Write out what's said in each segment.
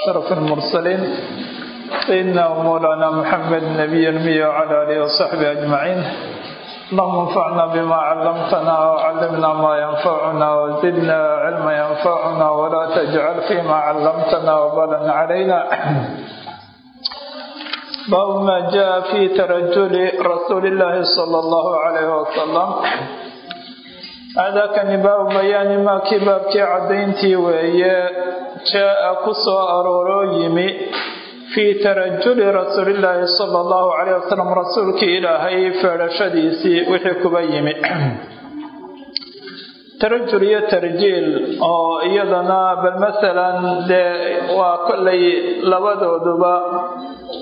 أشرف المرسلين سيدنا ومولانا محمد نبي المية وعلى آله وصحبه أجمعين اللهم انفعنا بما علمتنا وعلمنا ما ينفعنا وزدنا علما ينفعنا ولا تجعل فيما علمتنا وبالا علينا باب ما جاء في ترجل رسول الله صلى الله عليه وسلم هذا كان باب بيان ما كبابك عدينتي jaa ku soo arooro yimi fii tarajuli rasuulillaahi sala allahu calayh wasalam rasuulkii ilaahay feedhashadiisii wixii kuba yimi. Tarajul iyo tarjiil oo iyadana bal masalan dee waa kollay labadooduba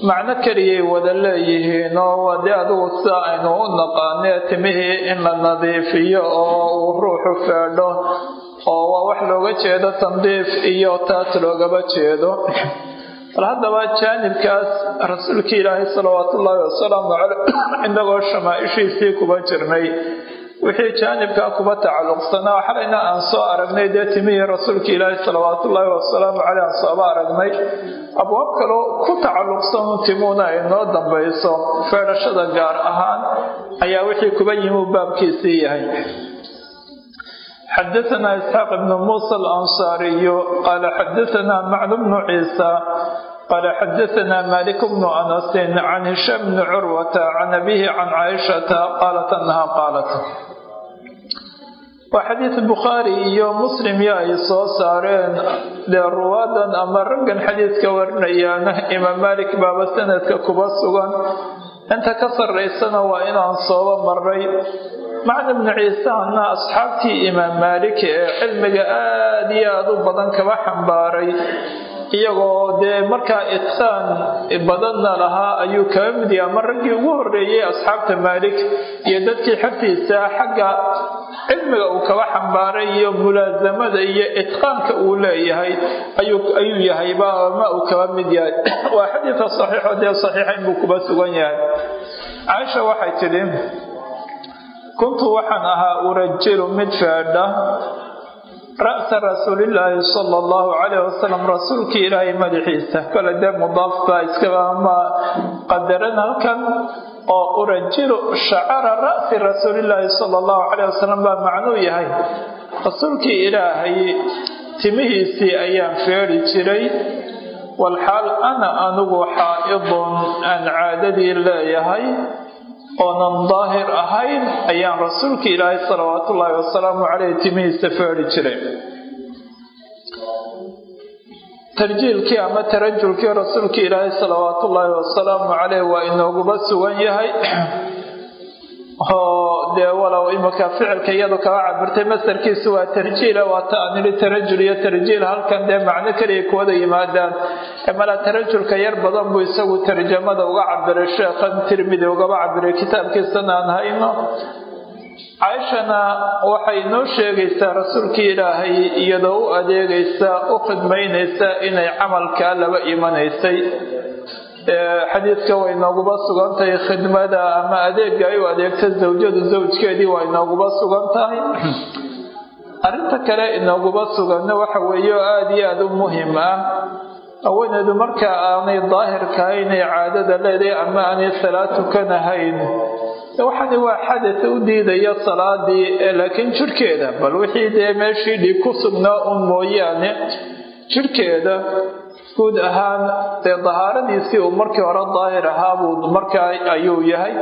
macno keliyay wada leeyihiin oo waa dee adigu aynu u naqaanee timihii in la nadiifiyo oo uu ruuxu feedho oo waa wax looga jeedo tandiif iyo taas loogaba jeedo. Bal haddaba jaanibkaas rasuulka ilaahay salawaatu ullaahi wasalaamu caleyh inagoo shamaaishiisii kuba jirnay. Wixii jaanibkaa kuba tacalluqsanaa xalayna aan soo aragnay dee timihii rasuulka ilaahi salawaatullaahi wasalaamu caleyh aan sooba aragnay. Abwaab kaloo ku tacalluqsanu timuuna ay noo dambayso feedhashada gaar ahaan ayaa wixii kuba yimuu baabkiisii yahay xadaana isxaaq ibnu muusa alansaariyu qaala xadaana macnu bnu ciisa qaala xadaana malik bnu anasin can hishaam bni curwata can abihi can caaishata qaalat anaha qaalat waa xadiid bukhaari iyo muslim yo ay soo saareen dee ruwaadan ama raggan xadiidka warinayaana imaam malik baaba sanadka kuba sugan. Inta ka sarraysana waa inaan sooba maray macna bnu ciisahana asxaabtii imaam maalik ee cilmiga aada iyo aada u badan kaba xambaaray iyagoo dee markaa itqaan badanna lahaa ayuu kaga mid yahay. Ama raggii ugu horreeyey asxaabta maalik iyo dadkii xagtiisa xagga cilmiga uu kaba xambaaray iyo mulaasamada iyo itqaanka uu leeyahay ayuu yahayba ma uu kaba mid yahay. Waa xadiidka saxiixo dee saxiixayn buu kuba sugan yahay. Caaisha waxay tidhi kuntu waxaan ahaa urajilu mid feedha ra'sa rasuulillaahi sala allahu calayh wasalam rasuulkii ilaahay madaxiisa kole dee mudaaf baa iskaba ama qadaran halkan oo urajilu shacara ra'si rasuulillaahi sala allahu calayh wasalam baa macnuu yahay rasuulkii ilaahay timihiisii ayaan feedhi jiray walxaal ana anigu xaa'idun aan caadadii leeyahay oonan daahir ahayn ayaan rasuulka ilaahay salawaatu ullaahi wasalaamu caleyh timihiisa feedhi jiray. Tarjiilkii ama tarajulkii rasuulka ilaahay salawaatu ullaahi wasalaamu caleyh waa inooguba sugan yahay oo dee walow imaka ficilka iyadu kaba cabirtay masarkiisu waa tarjiila waata aan tarajul iyo tarjiil halkan dee macno keliya kuwada yimaadaan. Mala tarajulka yar badan buu isagu tarjamada uga cabiray sheekhan tirmidi ugaba cabiray kitaabkiisana aan hayno. Caaishana waxay noo sheegaysaa rasuulkii ilaahay iyadoo u adeegaysa u khidmaynaysa inay camalkaa laba imanaysay xadiidka way nooguba sugan tahay khidmada ama adeega ay u adeegta zawjadu zawjkeedii waa inooguba sugan tahay arrinta kale inooguba suganna waxa weeye oo aada iyo aada u muhiim ah. Haweeneedu marka aanay daahirka haynay caadada leedahay ama aanay salaad tukanahayn waxani waa xadad u diidaya salaadii laakiin jirhkeeda bal wixii dee meeshii dhiig ku sugnaa un mooyaane jirhkeeda guud ahaan dee dahaaradiisii uu markii hore daahir ahaabuu markaa ayuu yahay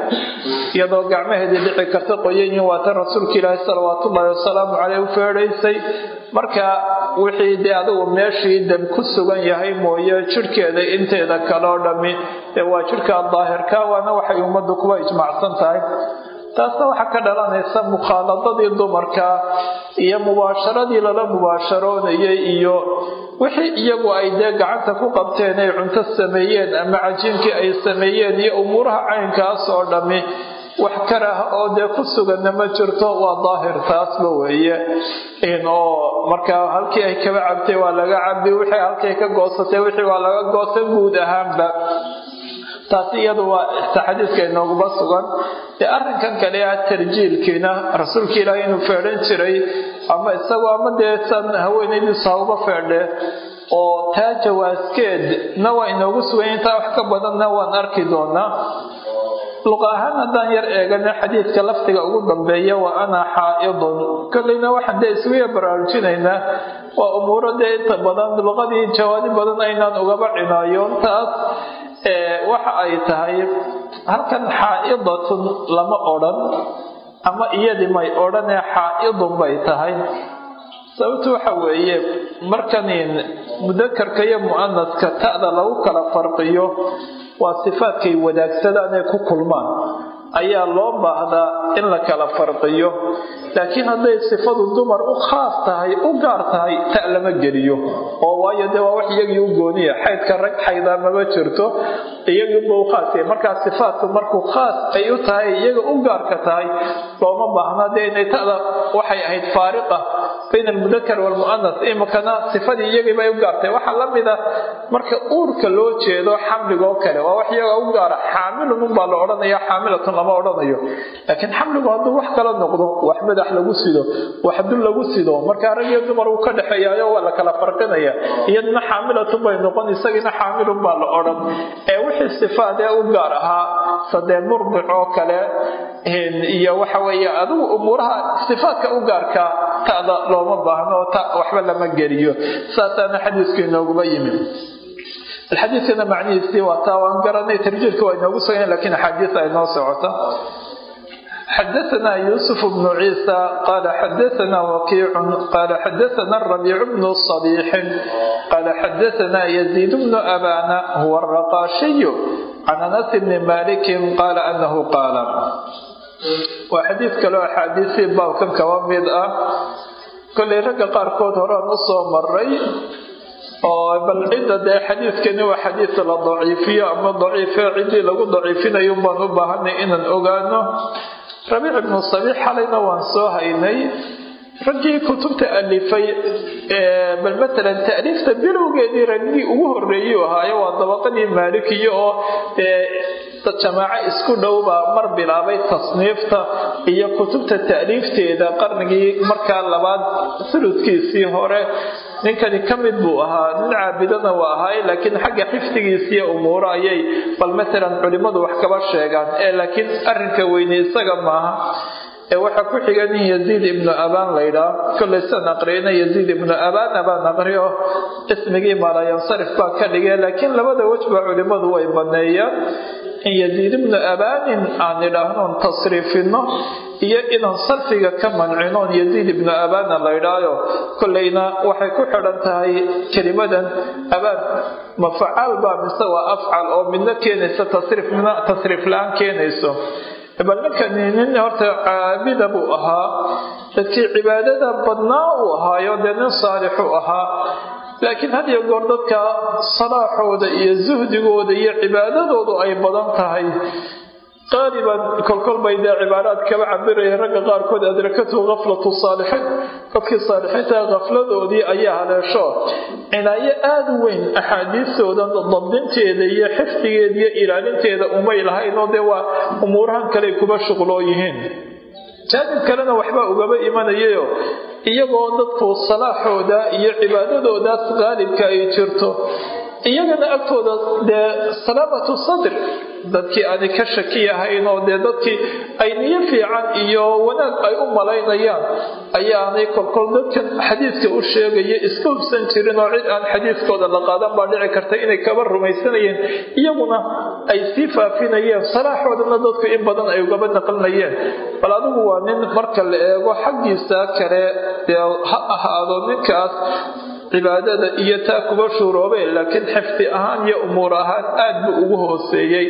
iyadoo gacmaheedii dhici karta qoyanyihin waata rasuulka ilaahi salawaatullaahi wasalaamu caleyh u feedhaysay. Marka wixii dee adigu meeshii dab ku sugan yahay mooye jirhkeeda inteeda kale oo dhammi ee waa jirhkaa daahirka waana waxay ummaddu kuba ijmaacsan tahay taasna waxaa ka dhalanaysa mukhaaladadii dumarka iyo mubaasharadii lala mubaasharoonayay iyo wixii iyagu ay dee gacanta ku qabteen ay cunto sameeyeen ama cajiinkii ay sameeyeen iyo umuuraha caynkaas oo dhammi wax karaha oo dee ku suganna ma jirto waa daahir taasba weeye. Oo markaa halkii ay kaba cabtay waa laga cabdi wixii halkay ka goosatay wixii waa laga goosa guud ahaanba taasi iyadu waa xadiiska inooguba sugan. Dee arrinkan kale ah tarjiilkiina rasuulka ilaahay inuu feedhan jiray ama isagoo ama dee san haweenaydiisu hauba feedhe oo taa jawaaskeedna waa inoogu sugan intaa wax ka badanna waan arki doonaa luqa ahaan haddaan yar eegana xadiidka lafdiga ugu dambeeya wa ana xaa'idun. Kolleyna waxaan dee isuguya baraarujinaynaa waa umuuro dee inta badan luqadii jawaadi badan aynaan ugaba cinaayoon taas waxa ay tahay halkan xaa'idatun lama odhan ama iyadii may odhanee xaa'idun bay tahay. Sababtu waxa weeye markanin mudakarka iyo mu'anaska ta'da lagu kala farqiyo waa sifaadkay wadaagsadaan ee ku kulmaan ayaa loo baahdaa in la kala farqiyo laakiin hadday sifadu dumar u khaas tahay u gaar tahay ta lama geliyo. Oo waayo dee waa wax iyagii u gooniya. Xaydka rag xaydaa jirto iyagiiba u khaasya markaa sifaadku markuu khaas ay u tahay iyaga u gaarka tahay looma baahna dee inay ta'da waxay ahayd faariqa. Bayna almudakar waalmu'anas imikana sifadii iyagiibay u gaartay waxaa la mida marka uurka loo jeedo xamligoo kale waa wax iyaga u gaara xaamilun unbaa la odhanaya xaamilatun lama odhanayo. Laakiin xamligu hadduu wax kala noqdo wax madax lagu sido wax dul lagu sido markaa rag dumar uu ka dhexeeyaayo waa la kala farqinaya. Iyadna xaamilatun bay noqon isagiina xaamilun baa la odhan. Ee wixii sifaad ee u gaar ahaa sadee murdic oo kale iyo waxa weeye adigu umuuraha sifaadka u gaarka ta'da looma baahno ta waxba lama geliyo. Saasaana xadiisku inooguma yimid xadiidkana macnihiisii waa taa waan garanay tarjiirka waa inoogu sugan lakiin axaadiis ay noo socota xadaana yuusuf bnu ciisa qaala xadaana wakiicun qaala xadaana rabiic bnu sadiixin qaala xadaana yaziid bnu abana huwa araqaashiyu can anas bni malikin qaala anahu qaala waa xadiid kaleo axaadiisii baabkan kaba mid ah kolay ragga qaarkood horaan u soo bal cidda dee xadiidkani waa xadiid la daciifiyo ama daciife ciddii lagu daciifinayo baan u baahanay inaan ogaano. Rabiic ibnu sabiix xalayna waan soo haynay raggii kutubta alifay bal matalan taaliifta bilowgeedii raggii ugu horeeyuu ahaayo waa dabaqadii maalikiya oo jamaaco isku dhowbaa mar bilaabay tasniifta iyo kutubta taaliifteeda qarnigii markaa labaad suludkiisii hore. Ninkani ka mid buu ahaa nin caabidana waa ahaay laakiin xagga xifdigiisiiyo umuuro ayay bal matalan culimmadu wax kaba sheegaan ee laakiin arrinka weyne isaga maaha ee waxaa ku xiga nin yaziid ibnu abaan laydhaa kollay san aqriyna yaziid ibnu abaan abaan aqriyo ismigii maalayansarif baa ka dhigay laakiin labada wejba culimmadu way baneeyaan in yaziid ibnu abaanin aan idhaahnoon tasriifino iyo inaan sarfiga ka mancinoon yaziid ibnu abaana laydhaayo kollayna waxay ku xidhan tahay kelimadan abaan ma facaal baa mise waa afcal oo midna keenaysa tasriif midna tasriif la'aan keenayso bal ninkani nin horta caabida buu ahaa dadkii cibaadada badnaa uu ahaayo dee nin saalixuu ahaa. Laakiin had iyo goor dadka salaaxooda iyo suhdigooda iyo cibaadadoodu ay badan tahay qaaliban kolkol bay dee cibaaraad kaba cabiraya ragga qaarkood adrakatu khaflatu saalixiin. Dadkii saalixiinta khafladoodii ayaa haleesho. Cinaayo aada weyn axaadiistooda dabdinteeda iyo xifdigeeda iyo ilaalinteeda umay lahayn oo dee waa umuurahan kale kuba shuqloo yihiin jaanib kalena waxbaa ugaba imanayayo iyagoo dadku salaaxooda iyo cibaadadoodaas qaalibka ay jirto iyagana agtooda dee salaamatu sadr dadkii aanay ka shaki ahayn oo dee dadkii ay niyo fiican iyo wanaag ay u malaynayaan ayaanay kolkol dadkan xadiidka u sheegaya iska hubsan jirin oo cid aan xadiidkooda la qaadan baa dhici karta inay kaba rumaysanayeen iyaguna ay sii faafinayeen salaaxoodana dadku in badan ay ugaba naqlinayeen. Bal adigu waa nin marka la eego xaggiisa kale dee ha ahaado ninkaas cibaadada iyo taa kuba shuuroobeen laakiin xifdi ahaan iyo umuur ahaan aad buu ugu hooseeyey.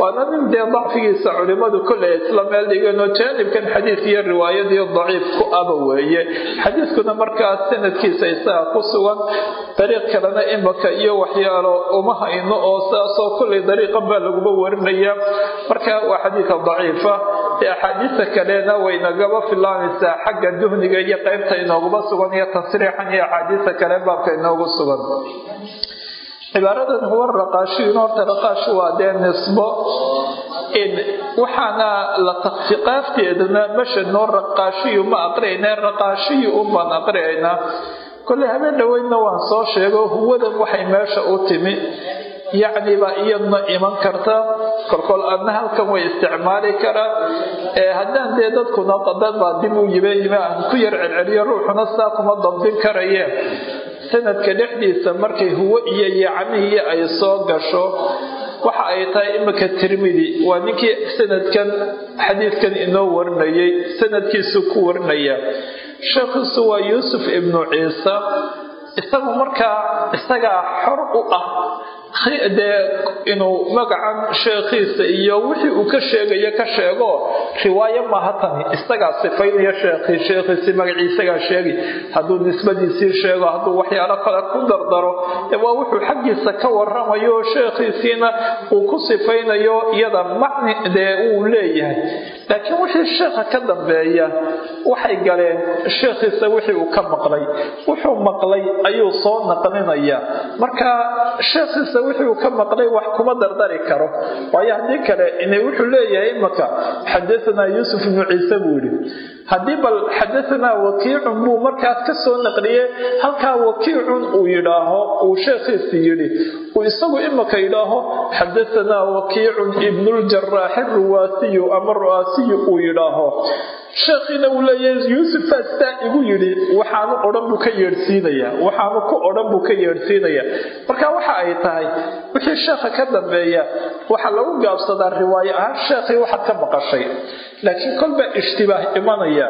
Waana nin dee dacfigiisa culimmadu kolley isla meel dhigeenoo jaanibkan xadiid iyo riwaayadiyo daciif ku aba weeye. Xadiidkuna markaas sanadkiisa isaga ku sugan dariiq kalena imaka iyo waxyaalo uma hayno oo saasoo kolley dariiqan baa laguba warinaya marka waa xadiidka daciifa axaadiista kalena waynagaba filaanaysaa xagga duhniga iyo qaybta inooguma sugan iyo tasriixan iyo axaadiista kale baabka inoogu sugan. Cibaaradan huwa raqaashiyin horta raqaashi waa dee nisbo waxaana la takfiqaafteedana masha noo raqaashiyu ma aqriayna raqaashiyu unbaan aqriaynaa kolley habeen dhoweydna waan soo sheego huwadan waxay meesha u timi. Yacni baa iyadna iman karta. Kolkol adna halkan way isticmaali karaan. Haddaan dee dadkuna dad baa dib u yime aan ku yar celceliyo ruuxuna saa kuma dabdin karayeen sanadka dhexdiisa markay huwo iyo yacnihii ay soo gasho waxa ay tahay imika tirmidi waa ninkii sanadkan xadiidkan inoo warinayay sanadkiisu ku warinaya sheekhiisu waa yuusuf ibnu ciise isagu markaa isagaa xor u ah dee inuu magacan sheekhiisa iyo wixii uu ka sheegayo ka sheego riwaayo maaha tani. Isagaa sifaynaya sheekhii sheekhiisii magaciisagaa sheegi. Hadduu nisbadiisii sheego hadduu waxyaalo kale ku dardaro waa wuxuu xaggiisa ka waramayo sheekhiisiina uu ku sifaynayo iyada macni dee uu leeyahay. Laakiin wixii sheekha ka dambeeya waxay galeen sheekhiisa wixii uu ka maqlay. Wuxuu maqlay ayuu soo naqlinaya. Marka sheekhiisa wixii uu ka maqlay wax kuma dardari karo. Waayo haddii kale wuxuu leeyahay imaka xadaanaa yuusuf ibnu ciise buu yidhi. Haddii bal xadaanaa wakiicun buu markaas ka soo naqliyey halkaa wakiicun uu yidhaaho uu sheekhiisi yidhi. Uu isagu imaka yidhaaho xadaanaa wakiicun ibnuljaraaxi ruwaasiyu ama ru'aasiyu uu yidhaaho sheekhiina uu leeyahay yuusuf faastaa igu yidhi waxaanu odhan buu ka yeedhsiinayaa waxaanu ku odhan buu ka yeedhsiinayaa marka waxa ay tahay wixii sheekha ka dambeeya waxaa lagu gaabsadaa riwaayo ahaan sheekhii waxaad ka maqashay. Laakiin kolbaa ishtibaah imanaya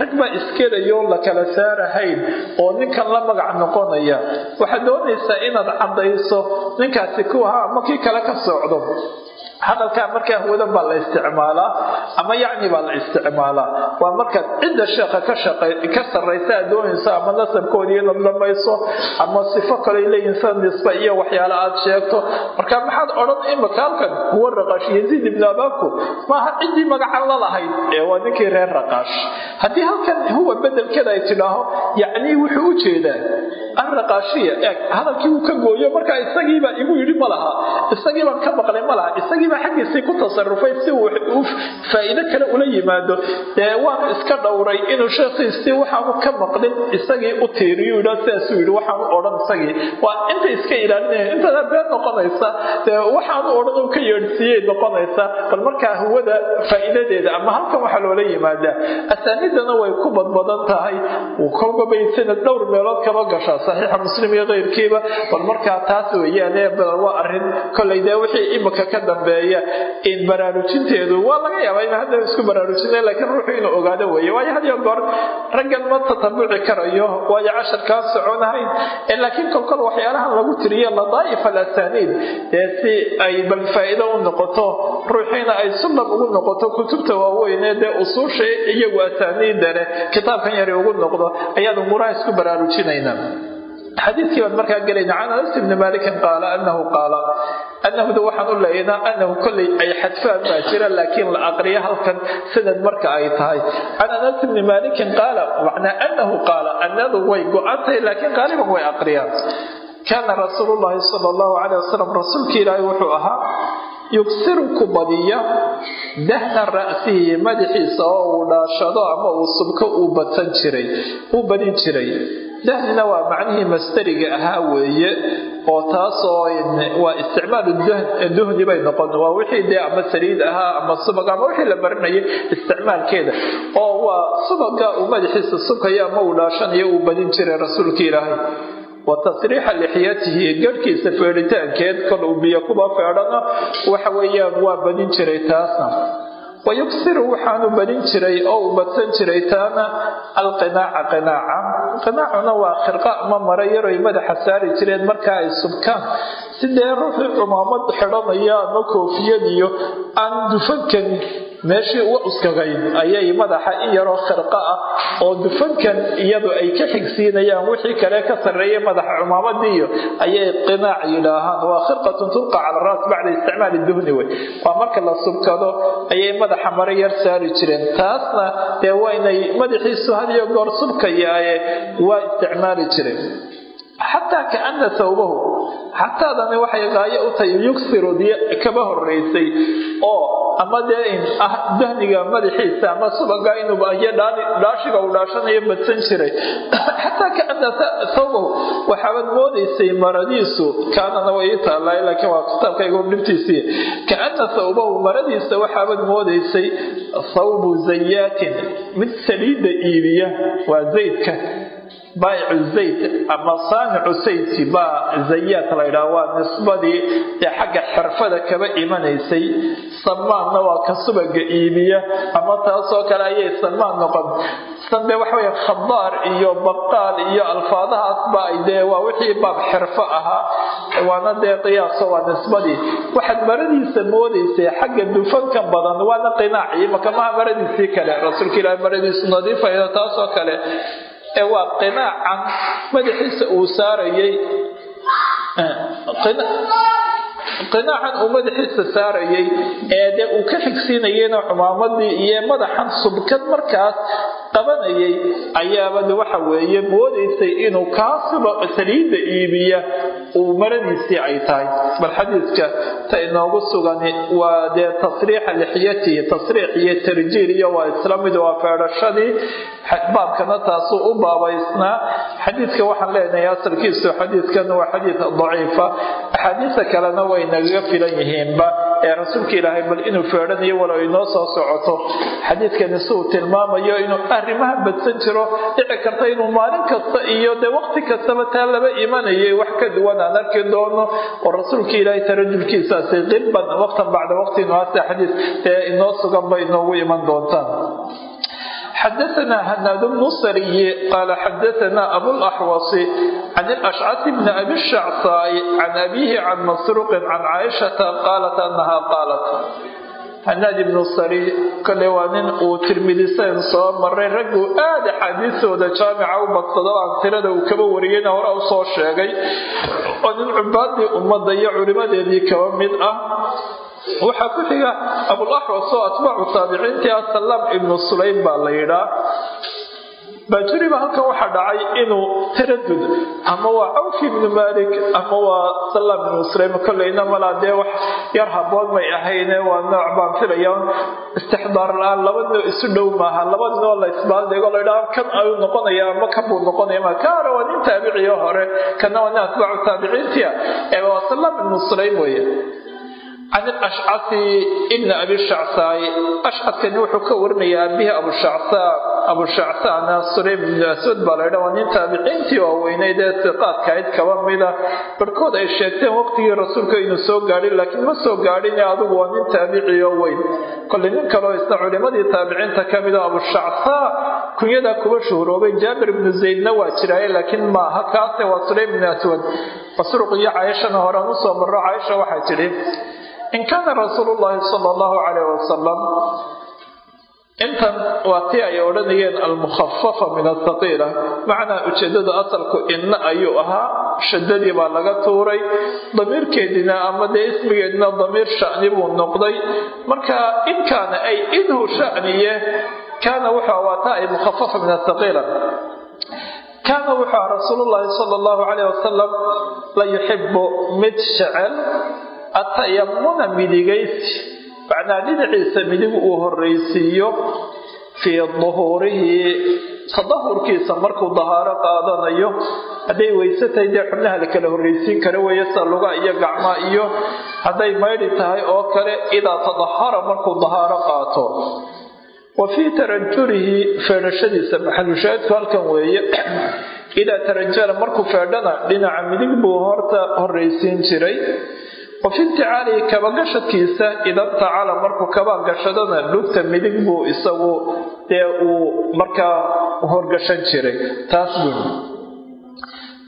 rag baa iskelayoo la kala saarahayn oo ninkan la magac noqonaya. Waxaad doonaysaa inaad caddayso ninkaasi ku ahaa ama kii kale ka socdo hadalkaa markaa huwadan baa la isticmaalaa ama yacni baa la isticmaalaa waa markaad cidda sheekha ka sarraysa aad doonayso ama nasabkoodii la dhamayso ama sifo kaley leeyihiin sida nisba iyo waxyaale aad sheegto. Marka maxaad odhan imika halkan? Huwa raqaash yaziid ibnu abaku maaha ciddii magacan la lahayd. Ee waa ninkii reer raqaash. Haddii halkan huwa bedelkeeda ay tidhaaho yacnii wuxuu u jeedaa alraqaashiya eeg hadalkii uu ka gooyo marka isagiibaa igu yidhi ma laha isagiibaan ka maqlay ma laha isagiibaa xaggiisii ku tasarufay si uu faa'iido kale ula yimaado dee waanu iska dhowray inuu sheekhiisii waxaanu ka maqlin isagii u tiiriyo yidhaa sidaasuu yidhi waxaanu odhan isagii. Waa inta iska ilaalinaya intada been noqonaysa waxaanu odhan uu ka yeedhsiiyey noqonaysa bal markaa huwada faa'iidadeeda ama halkan waxaa loola yimaadaa asaanidana way ku badbadan tahay kolba bay sanad dhowr meelood kaba gashaa saxiixa muslim iyo keyrkiiba bal markaa taas weeyaane waa arrin kollay dee wixii imika ka dambeeya. In baraarujinteedu waa laga yaabaa in hadda isku baraarujina laakiin ruuxu inuu ogaado weeye. Waayo had iyo goor raggan ma tatabuci karayo waayo casharkaan soconahayn laakiin kolkol waxyaalahan lagu tiriyo ladaa'if alasaniid dee si ay bal faa'iido u noqoto ruuxiina ay sunnab ugu noqoto kutubta waaweyne dee usuusha iyagu asaaniidda leh kitaabkan yari ugu noqdo ayaad umuuraha isku baraarujinayna xadiidkii baan markaa gelayna can anas ibni malikin qaala anahu qaala anahuda waxaan u leeyaynaa anahu kolley ay xadfaan baa jira laakiin la aqriyo halkan sanad marka ay tahay. Can anas ibni malikin qaala macnaa anahu qaala anadu way go-antahay laakiin qaaliban way aqriyaan. Kaana rasuulu llahi sala allahu caleyh wasalam rasuulkii ilaahay wuxuu ahaa yugsiru ku badiya dahna ra'sihi madaxiisa oo uu dhaashado ama uu subko uu badsan jiray uu badin jiray dahnina waa macnihii masdariga ahaa weeye oo taasoo waa isticmaalu duhni bay noqon waa wixii dee ama saliid ahaa ama subag ama wixii la marinayay isticmaalkeeda. Oo waa subaga uu madaxiisa subkayo ama uu uu badin jiray rasuulka ilaahay. Wa tasriixa lixyatihi garhkiisa feedhitaankeed kol uu biyo kuba feedhana waxa weeyaan waa badin jiray taasna wa yugsiru waxaanu badin jiray oo uu badsan jiray taana alqinaaca qinaaca qinaacuna waa khirqa ama mara yaroy madaxa saari jireen marka ay subkaan sidee ruuxii cumaamad xidhanaya ama koofiyad iyo aan dufankan meeshii uga uskagayn ayay madaxa in yaroo khirqa ah oo dufankan iyadu ay ka xigsiinayaan. Wixii kale ka sarreeyay madaxa cumaamadiiyo ayay qinaac yidhaahaan. Waa khirqatun tulqa cala raas bacda isticmaali duhni wey. Waa marka la subkado ayay madaxa mara yar saari jireen. Taasna dee waa inay madaxiisu hadiyo goor subkayaaye waa isticmaali jireen xataa kaana thawbahu. Xataadani waxay qaayo u tahay yuksiru kaba horeysay oo ama dee ah dahniga madaxiisa ama subaga inuu iyo dhaashiga uu dhaashanayo badsan jiray. Xataa kaana thawbahu. Waxaabad moodaysay maradiisu. Kaanana way ii laakiin waa kitaabkaygu dhibtiisii kaana thawbahu maradiisa waxaabad moodaysay thawbu zayaatin. Mid saliidda iibiya waa zaydka baayicu zayd ama saamicu saydki baa zayaad la ydhaha waa nisbadii ee xagga xirfada kaba imanaysay. Samaanna waa ka subaga iibiya ama taasoo kale ayay samaan noqon. Sanbe waxawey khadaar iyo baqaal iyo alfaadahaasba dee waa wixii baab xirfo ahaa. Waana dee qiyaaso waa nisbadii. Waxaad maradiisa moodaysay xagga dufanka badan waana qinaaci makamaha maradiisii kale. Rasuulka ilaahi maradiisu nadiifayda taasoo kale ee waa qinaacan madaxiisa uu saarayay qinaacan uu madaxiisa saarayay ee dee uu ka xigsiinayayna cumaamadii iyo madaxan subkad markaas qabanayay ayaabad waxa weeye moodaysay inuu kaasiba saliidda iibiya uu maradiisii ay tahay. Bal xadiidka ta inoogu sugani waa dee tasriixa lixyatihi tasriix iyo tarjiil iyo waa isla mid waa feedhashadii baabkana taasuu u baabaysnaa. Xadiidka waxaan leenahay asalkiisu xadiidkan waa xadiid daciifa. Axaadiista kalena way nagaga filan yihiinba ee rasuulka ilaahay bal inuu feedhanayo walow inoo soo socoto. Xadiidkani si uu tilmaamayo inuu arrimaha badsan jiro dhici karta inuu maalin kasta iyo dee waqti kastaba taa laba imanayay wax ka duwan aan arki doono. Oo rasuulka ilaahay tarajulkiisaasi qirban waqtan bacda waqtin waase xadiis ee inoo sugan bay inoogu iman doontaan xadaanaa hanaad bnu sariye qaala xadaanaa abulaxwasi can ilashcati bni abi shacsaay can abiihi can masruuqin can caaishata qaalat anahaa qaalat hanaad ibnu sari kale waa nin uu tirmidisayn soo maray raggu aad axaadiistooda jaamica u badsado aan tirada uu kaba wariyeyna hore u soo sheegay oo nin cubaadii ummadda iyo culimadeedii kaba mid ah waxaa ku xiga abulaxwas oo atbaacu taabiciintii ah salaam ibnu sulaym baa la yidhaa. Baajuriba halkan waxaa dhacay inuu taradud ama waa cawfi ibnu malik ama waa salaam ibnu sulaym kolleyna malaa dee wax yar haboon may ahayne waa nooc baan filaya istixdaar la'aan laba noo isu dhow maaha. Laba noo la isbaaldego laydhaa kan ayuu noqonaya ama kan buu noqonaya ma kaara waa nin taabiciyo hore. Kana waa nin atbaacu taabiciintia ee waa salaam ibnu sulaym weeye can ilashcasi ibni abi shacsaay ashcadkani wuxuu ka warinayaa abihi abushacsaa abushacsaana sulaym ibnu aswad baa laydha waa nin taabiciintii waaweyneyd ee siqaadkahayd kaba mida barhkood ay sheegteen waqtigii rasuulka inuu soo gaadhin laakiin ma soo gaadhin adigu waa nin taabiciyo weyn koley nin kaleo isna culimadii taabiciinta ka mida abushacsaa kunyadaa kuba shuhuroobay jaabir ibnu zaydna waa jiraaye laakiin maaha kaase waa sulaym ibnu aswad masruuq iyo cayashana horean u soo marro cayasha waxay tidhi in kaana rasuulu llaahi sala allahu calayh wasalam intan waa tii ay odhanayeen almukhafafa min athaqiila macnaa ujeedada asalku inna ayuu ahaa shadadii baa laga tuuray damiirkeedina ama dee ismigeedina damiir sha'ni buu noqday marka in kaana ay idhu sha'niye kaana wuxuu waataa ay mukhafafa min athaqiila kaana wuxuu aha sala allahu calayh wasalam la yuxibu mid jecel atayamuna midigaysi. Macnaa dhinaciisa midig uu horraysiiyo fii duhuurihi tadahurkiisa markuu dahaaro qaadanayo hadday weyse tahay dee xubnaha la kala horraysiin kara weeye sa luga iyo gacma iyo hadday maydhi tahay oo kale idaa tadahara markuu dahaaro qaato. Wa fii tarajurihi feedhashadiisa maxalushaahidku halkan weeye idaa tarajara markuu feedhana dhinaca midig buu horta horraysiin jiray inticaalihi kabagashadkiisa idan tacala markuu kabagashadana dhugta midig buu isagu dee uu markaa horgashan jiray. Taas buu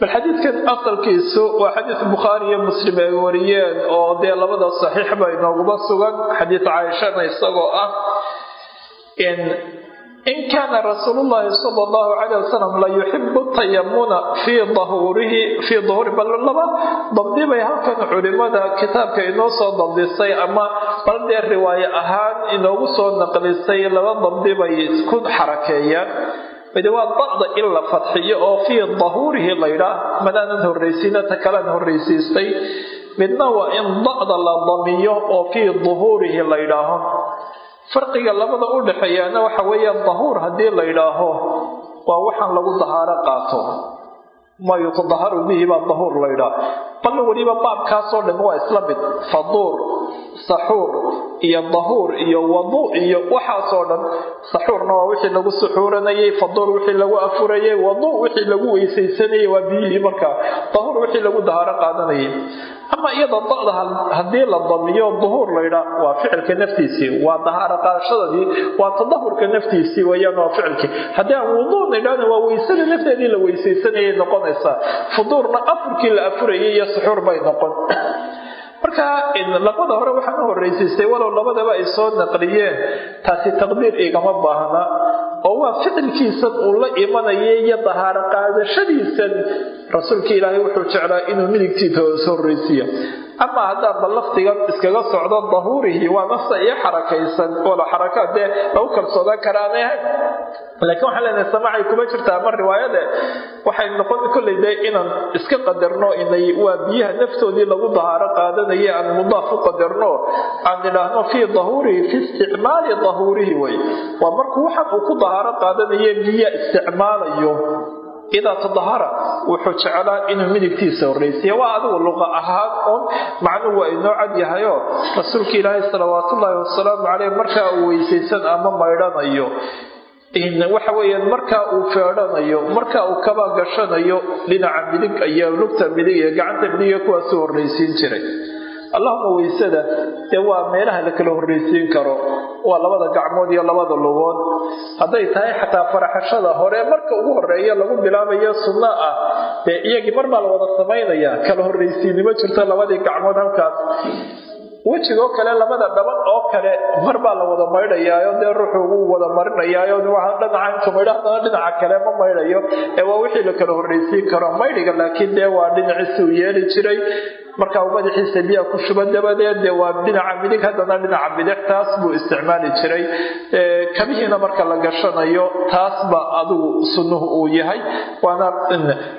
bal xadiidkan asalkiisu waa xadiid bukhaari iyo muslim ay wariyeen oo dee labada saxiix ba inooguma sugan. Xadiid caaishana isagoo ah in kaana rasuulu llaahi sala allahu calayh wasalam la yuxibu tayamuna fii dahuurihi fii duhuuri bal laba dabdi bay halkan culimada kitaabka inoo soo dabdisay ama bal dee riwaaye ahaan inoogu soo naqlisay laba dabdi bay ku xarakeeyaan. Mid waa da'da in la fadxiyo oo fii dahuurihi laydhaah madaanan horraysiina ta kalean horraysiistay. Midna waa in da'da la damiyo oo fii duhuurihi laydhaaho farqiga labada u dhexeeyaana waxa weeyaan dahuur haddii laydhaaho waa waxaan lagu dahaaro qaato. Maa yutadaharu bihi baa dahuur laydhaa bal weliba baabkaasoo dhan waa isla mid. Faduur saxuur iyo dahuur iyo wadu iyo waxaasoo dhan. Saxuurna waa wixii lagu suxuuranayay faduur wixii lagu afurayay wadu wixii lagu weysaysanayay waa biyihii markaa. Dahuur wixii lagu dahaaro qaadanayay ama iyada da'da haddii la damiyo duhuur laydhaa waa ficilka naftiisii waa dahaaro qaadashadadii waa tadahurka naftiisii weyaan waa ficilkii. Haddii aan wuduu laydhaana waa weysada nafteedii la weysaysanayay noqonaysaa. Fuduurna afurkii la afurayay iyo suxuur bay noqon. Marka labada hore waxaan u horraysiistay walow labadaba ay soo naqliyeen taasi taqdiir igama baahna oo waa ficilkiisan uu la imanaya iyo dahaaro qaadashadiisan rasuulka ilaahay wuxuu jeclaa inuu midigtiisa hoos horraysiiyo ama haddaan ba lafdigan iskaga socdo dahuurihi waa nafta iyo xarakaysan. Wala xaraka dee lagu kalsoonaan karaanay ahayn laakiin waxaan leenahay samacay kuma jirta ama riwaayade waxay noqon kolley dee inaan iska qadarno inay waa biyaha naftoodii lagu dahaaro qaadanaya aan mudaaf u qadarno aan idhaahno fii dahuurihi fi isticmaali dahuurihi wey waa markuu waxaan uu ku dahaaro qaadanayo biya isticmaalayo idaa tadahara wuxuu jeclaa inuu midigtiisa horraysiya waa adigu luqa ahaan un macnuhu waa inoo cad yahayo rasuulka ilaahay salawaatullaahi wasalaamu caleyh markaa uu weysaysan ama maydhanayo. Waxa weeyaan markaa uu feedhanayo markaa uu kaba gashanayo dhinaca midig ayaa lugta midig iyo gacanta midig kuwaasu horraysiin jiray allahuma weysada dee waa meelaha la kala horraysiin karo. Waa labada gacmood iyo labada lugood. Hadday tahay xataa faraxashada hore marka ugu horreeya lagu bilaabayo sunno ah dee iyagii mar baa la wada samaynayaa kala horraysiinimo jirto labadii gacmood halkaas wejigoo kale labada dhaban oo kale mar baa la wada maydhayaayo dee ruuxu ugu wada marinayaayo dhinaca intu maydho haddana dhinaca kale ma maydhayo. Ee waa wixii la kala horraysiin karo maydhiga laakiin dee waa dhinaciisi uu yeeli jiray. Marka uu madaxiisa ku shuba dabadeed dee waa dhinaca midig haddana dhinaca bidix taas buu isticmaali jiray. Kabihiina marka la gashanayo taasba adigu sunnuhu uu yahay. Waana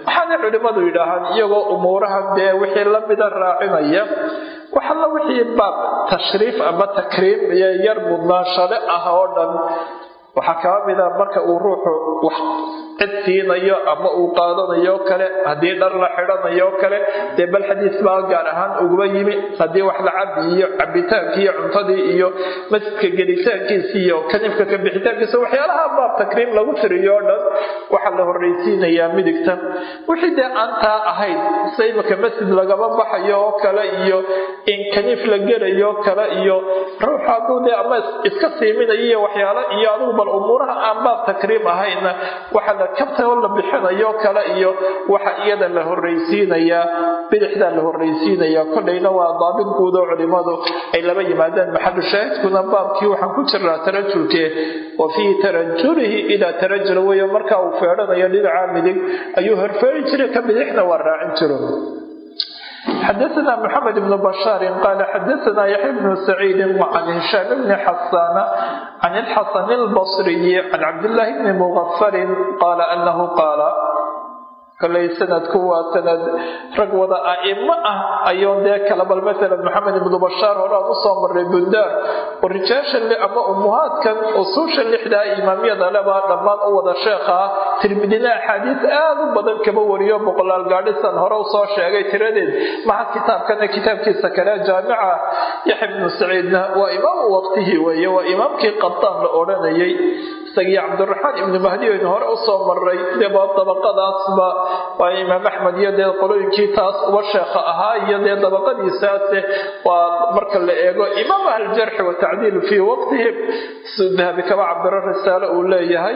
waxaana culimmadu yidhaahaan iyagoo umuurahan dee wixii lamida raacinaya waxalla wixii baab tashriif ama takriim iyo yar mudnaanshale ah oo dhan. Waxaa kaba mida marka uu ruuxu wax cid siinayo ama uu qaadanayo kale haddii dhar la xidhanayo kale dee bal xadiis baa gaar ahaan uguba yimi. Haddii wax la cabi iyo cabitaankii iyo cuntadii iyo masjidka gelitaankiisi iyo kanifka ka bixitaankiisa waxyaalaha baab takriim lagu tiriyo dhan waxaa la horraysiinayaa midigta wixii dee aan taa ahayn sida masjid lagaba baxayo oo kale iyo in kaniif la gelayo kale iyo ruuxa hadduu dee ama iska siiminayo iyo waxyaalo iyo adigu bal umuuraha aan baab takriim ahayna waxa la kabta oo la bixinayo kale iyo waxa iyada la horraysiinayaa bidixdaa la horraysiinayaa kolleyna waa daabit guud oo culimadu ay laba yimaadaan maxalu shaahidkuna baabkii waxaan ku jirnaa tarajulkee wa fii tarajulihi idaa tarajula weyo marka uu feedhanayo dhinaca midig ayuu horfeeri jiray ka bidixna waa raacin jiro xadaana mxamed bn bashaari qaala xadaana yaxya bnu saciidi can hishaam bni عن can ilxasan اlbصriyi can cabdillaahi bni mugafarin qaala anahu qaala kolay sanadku waa sanad rag wada aimo ah ayoon dee kala bal maala maxamed ibnu bashaar hore aan u soo maray bundaar oo rijaasha ama umuhaadkan usuusha lixdaa imaamyada leba dhammaan u wada sheekha tirmidina axaadiis aad u badan kama wariyo boqolaal gaadhisan hore u soo sheegay tiradeed. Maxa kitaabkana? Kitaabkiisa kale jaamica yaxya ibnu saciidna waa imaamu waqtihii weeye waa imaamkii qadaan la odhanayay isagii cabdiraxmaan ibnu mahdi aynu hore u soo maray deba dabaqadaasba waa imaam axmed iyo dee qolooyinkii taas uba sheekha ahaa iyo dee dabaqadiisaase waa marka la eego imaam ahljarxi watacdiil fii waqtihim. Dahabi kaba cabdiro risaale uu leeyahay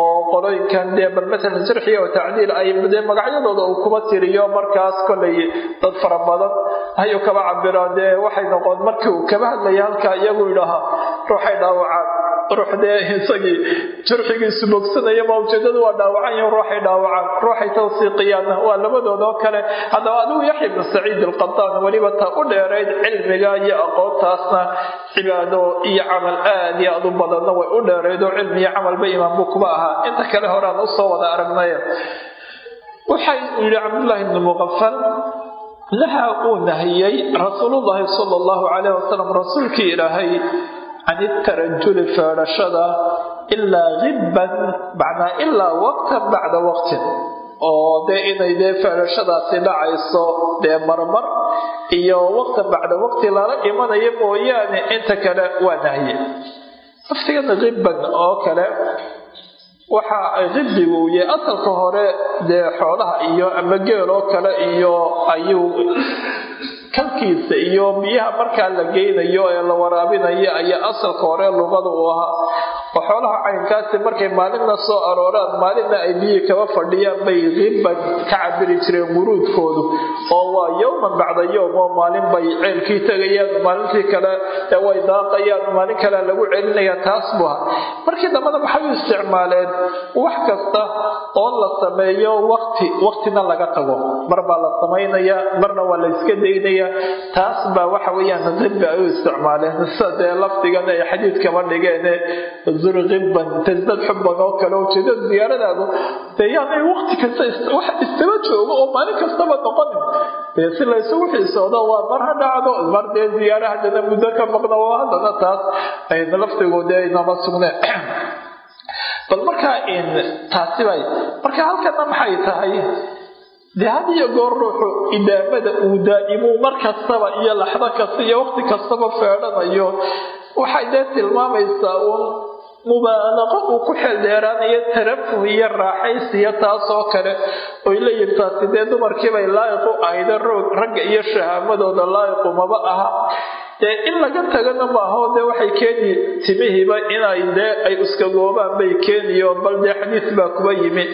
oo qolooyinkan dee bal maalan jarxiya watacdiil ay dee magacyadooda uu kuba tiriyo markaas kolay dad fara badan ayuu kaba cabiro dee waxay noqon markii uu kaba hadlaya halkaa iyagu idhaahaa ruuxay dhaawacaan ruux dee isagii jurxigiisu bogsanaya ma ujeedadu waa dhaawacanyahin ruuxay dhaawacaan. Ruuxay tawsiiqiyaanna waa labadooda oo kale. Haddaba adigu yaxya ibnu saciid alqadaan weliba ta u dheerayd cilmiga iyo aqoontaasna. Cibaado iyo camal aad iyo aad u badanna way u dheerayd oo cilmi iyo camalba imaam buu kuba ahaa inta kale horean u soo wada aragnay waxay yidhi cabdullaahi ibnu muqafal laha uu nahiyey rasuulullaahi sala allahu calayh wasalam rasuulkii ilaahay can itarajuli feedhashada ilaa hibban macnaa ilaa waqtan bacda waqtin. Oo dee inay dee feedhashadaasi dhacayso dee marmar iyo waqtan bacda waqti lala imanayo mooyaane inta kale waa nahiye laftigana hibban oo kale waxa hibbigu yahay asalka hore dee xoolaha iyo ama geel oo kale iyo ayuu kalkiisa iyo biyaha markaa la geynayo ee la waraabinayo ayaa asalka hore luqada u ahaa oo xoolaha caynkaasi markay maalinna soo arooraan maalinna ay biyii kaba fadhiyaan bay hibban ka cabiri jireen wuruudkoodu. Oo waa yowman bacda yowm oo maalin bay ceelkii tegayaan maalintii kale way daaqayaan maalin kale lagu celinaya taas buu ahaa. Markii dambena maxay u isticmaaleen? Wax kasta oo la sameeyo waqti waqtina laga tago. Mar baa la samaynaya marna waa la iska daynaya. Taas baa waxa weeyaan hibbi ay u isticmaaleen. Sida dee lafdigan ay xadiidkaba dhigeen zur hibban tasdad xubban oo kale ujeedada ziyaaradaadu dee yaanay kasta wax istaba joogo oo maalin kastaba noqonin. Dee si la isugu xiisoodo waa mar ha dhacdo mar dee ziyaara haddana muddo ka maqno oo haddana taas ayna laftigu dee inama sugneen bal markaa taasi bay. Marka halkana maxay tahay? Dee had iyo goor ruuxu idaamada uu daa'imuu mar kastaba iyo laxdo kasta iyo waqti kastaba feedhanayo waxay dee tilmaamaysaa uun mubaalaqo uu ku xeeldheeraanayo tarafuh iyo raaxaysiyo taasoo kale oy la yirtaasi dee dumarkiibay laa'iq u ahayde roog ragga iyo shahaamadooda laa'iqu maba aha. Dee in laga tagana maaho dee waxay keeni timihiiba inay dee ay iskagoobaan bay keeniyo bal dee xadiis baa kuba yimi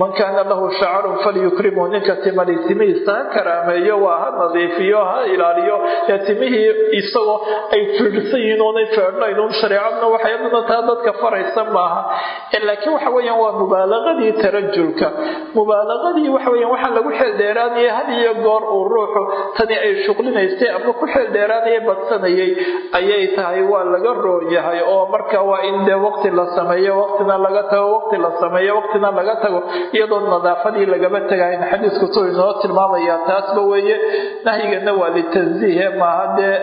man kaana lahu shacarun falyukrimhu ninka timali timihiisa ha karaameeyo waa ha nadiifiyo ha ilaaliyo. Ee timihii isagoo ay fiidhsan yihiin oonay feedhnayn un shareecadna waxay adana taa dadka faraysa maaha. Laakiin waxa weeyaan waa mubaalaqadii tarajulka. Mubaalaqadii waxa weeyaan waxaa lagu xeeldheeraanaya had iyo goor uu ruuxu tani ay shuqlinaysay ama ku xeeldheeraanaya badsanayay ayay tahay waa laga roon oo marka waa in dee waqti la sameeyo waqtina laga tago waqti la sameeyo waqtina laga tago iyadoo nadaafadii lagaba tagahayn xadiisku tuu inoo tilmaamaya taasba weeye. Nahyigana waa litansiihe maaha dee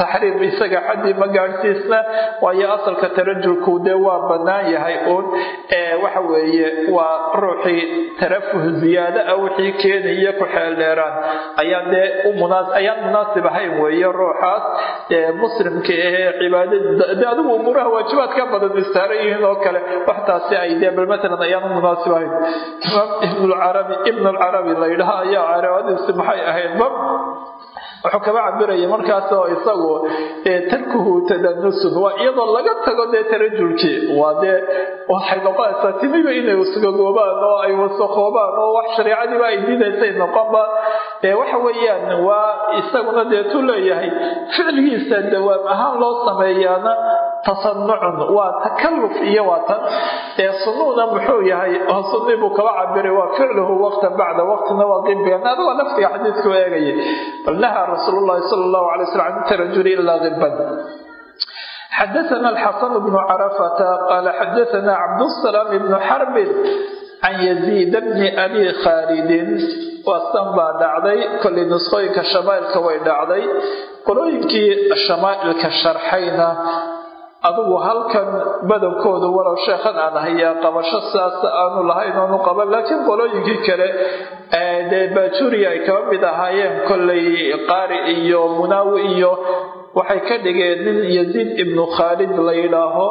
taxriim isaga xaddii ma gaadhsiisna waayo asalka tarajulku dee waa bannaan yahay uun waxa weeye waa ruuxii tarafuh ziyaado ah wixii keenaya ku xeeldheeraan ayaan dee ayaan munaasib ahayn weeye ruuxaas muslimka ahee cibaadada adigu umuuraha waajibaad ka badan istaaran yihiin oo kale. Waxtaasi ay dee bal matalan ayaan u munaasib ahayn ibn alcarabi la yidhaha ayaa caraabadiisi maxay ahaydba wuxuu kaba cabiraya markaasoo isagu tarkuhu tadanusun waa iyadoo laga tago dee tarajulkii waa dee waxay noqonaysaa timiba inay usgagoobaan oo ay wasakhoobaan oo wax shareecadiiba ay diidaysay noqonba. Waxa weeyaan waa isaguna deetuu leeyahay ficligiisa dawaam ahaan loo sameeyaana tasanucun waa takaluf iyo waatan ee sunuuna muxuu yahay oo suni buu kaba cabiray waa ficluhu waqtan bacda waqtina waa qimbigan waa laftiga xadiidkuu eegaya bal nahaa rasuul llahi sala allahu alay slam an tarajuli ilaa qimban xadaana alxasan bnu carafata qaala xadaana cabdusalaam bnu xarbin can yaziid bni abi khaalidin. Waastan baa dhacday kolay nusqooyinka shamaailka way dhacday. Qolooyinkii shamaailka sharxayna adigu halkan badankoodu walow sheekhan aan hayaa qabasho sidaas aanu lahayn oonu qaban laakiin qolooyinkii kale dee bajuriya ay kaba mid ahaayeen kollay qaari iyo munaawi iyo waxay ka dhigeen nin yaziid ibnu khaalid la yidhaaho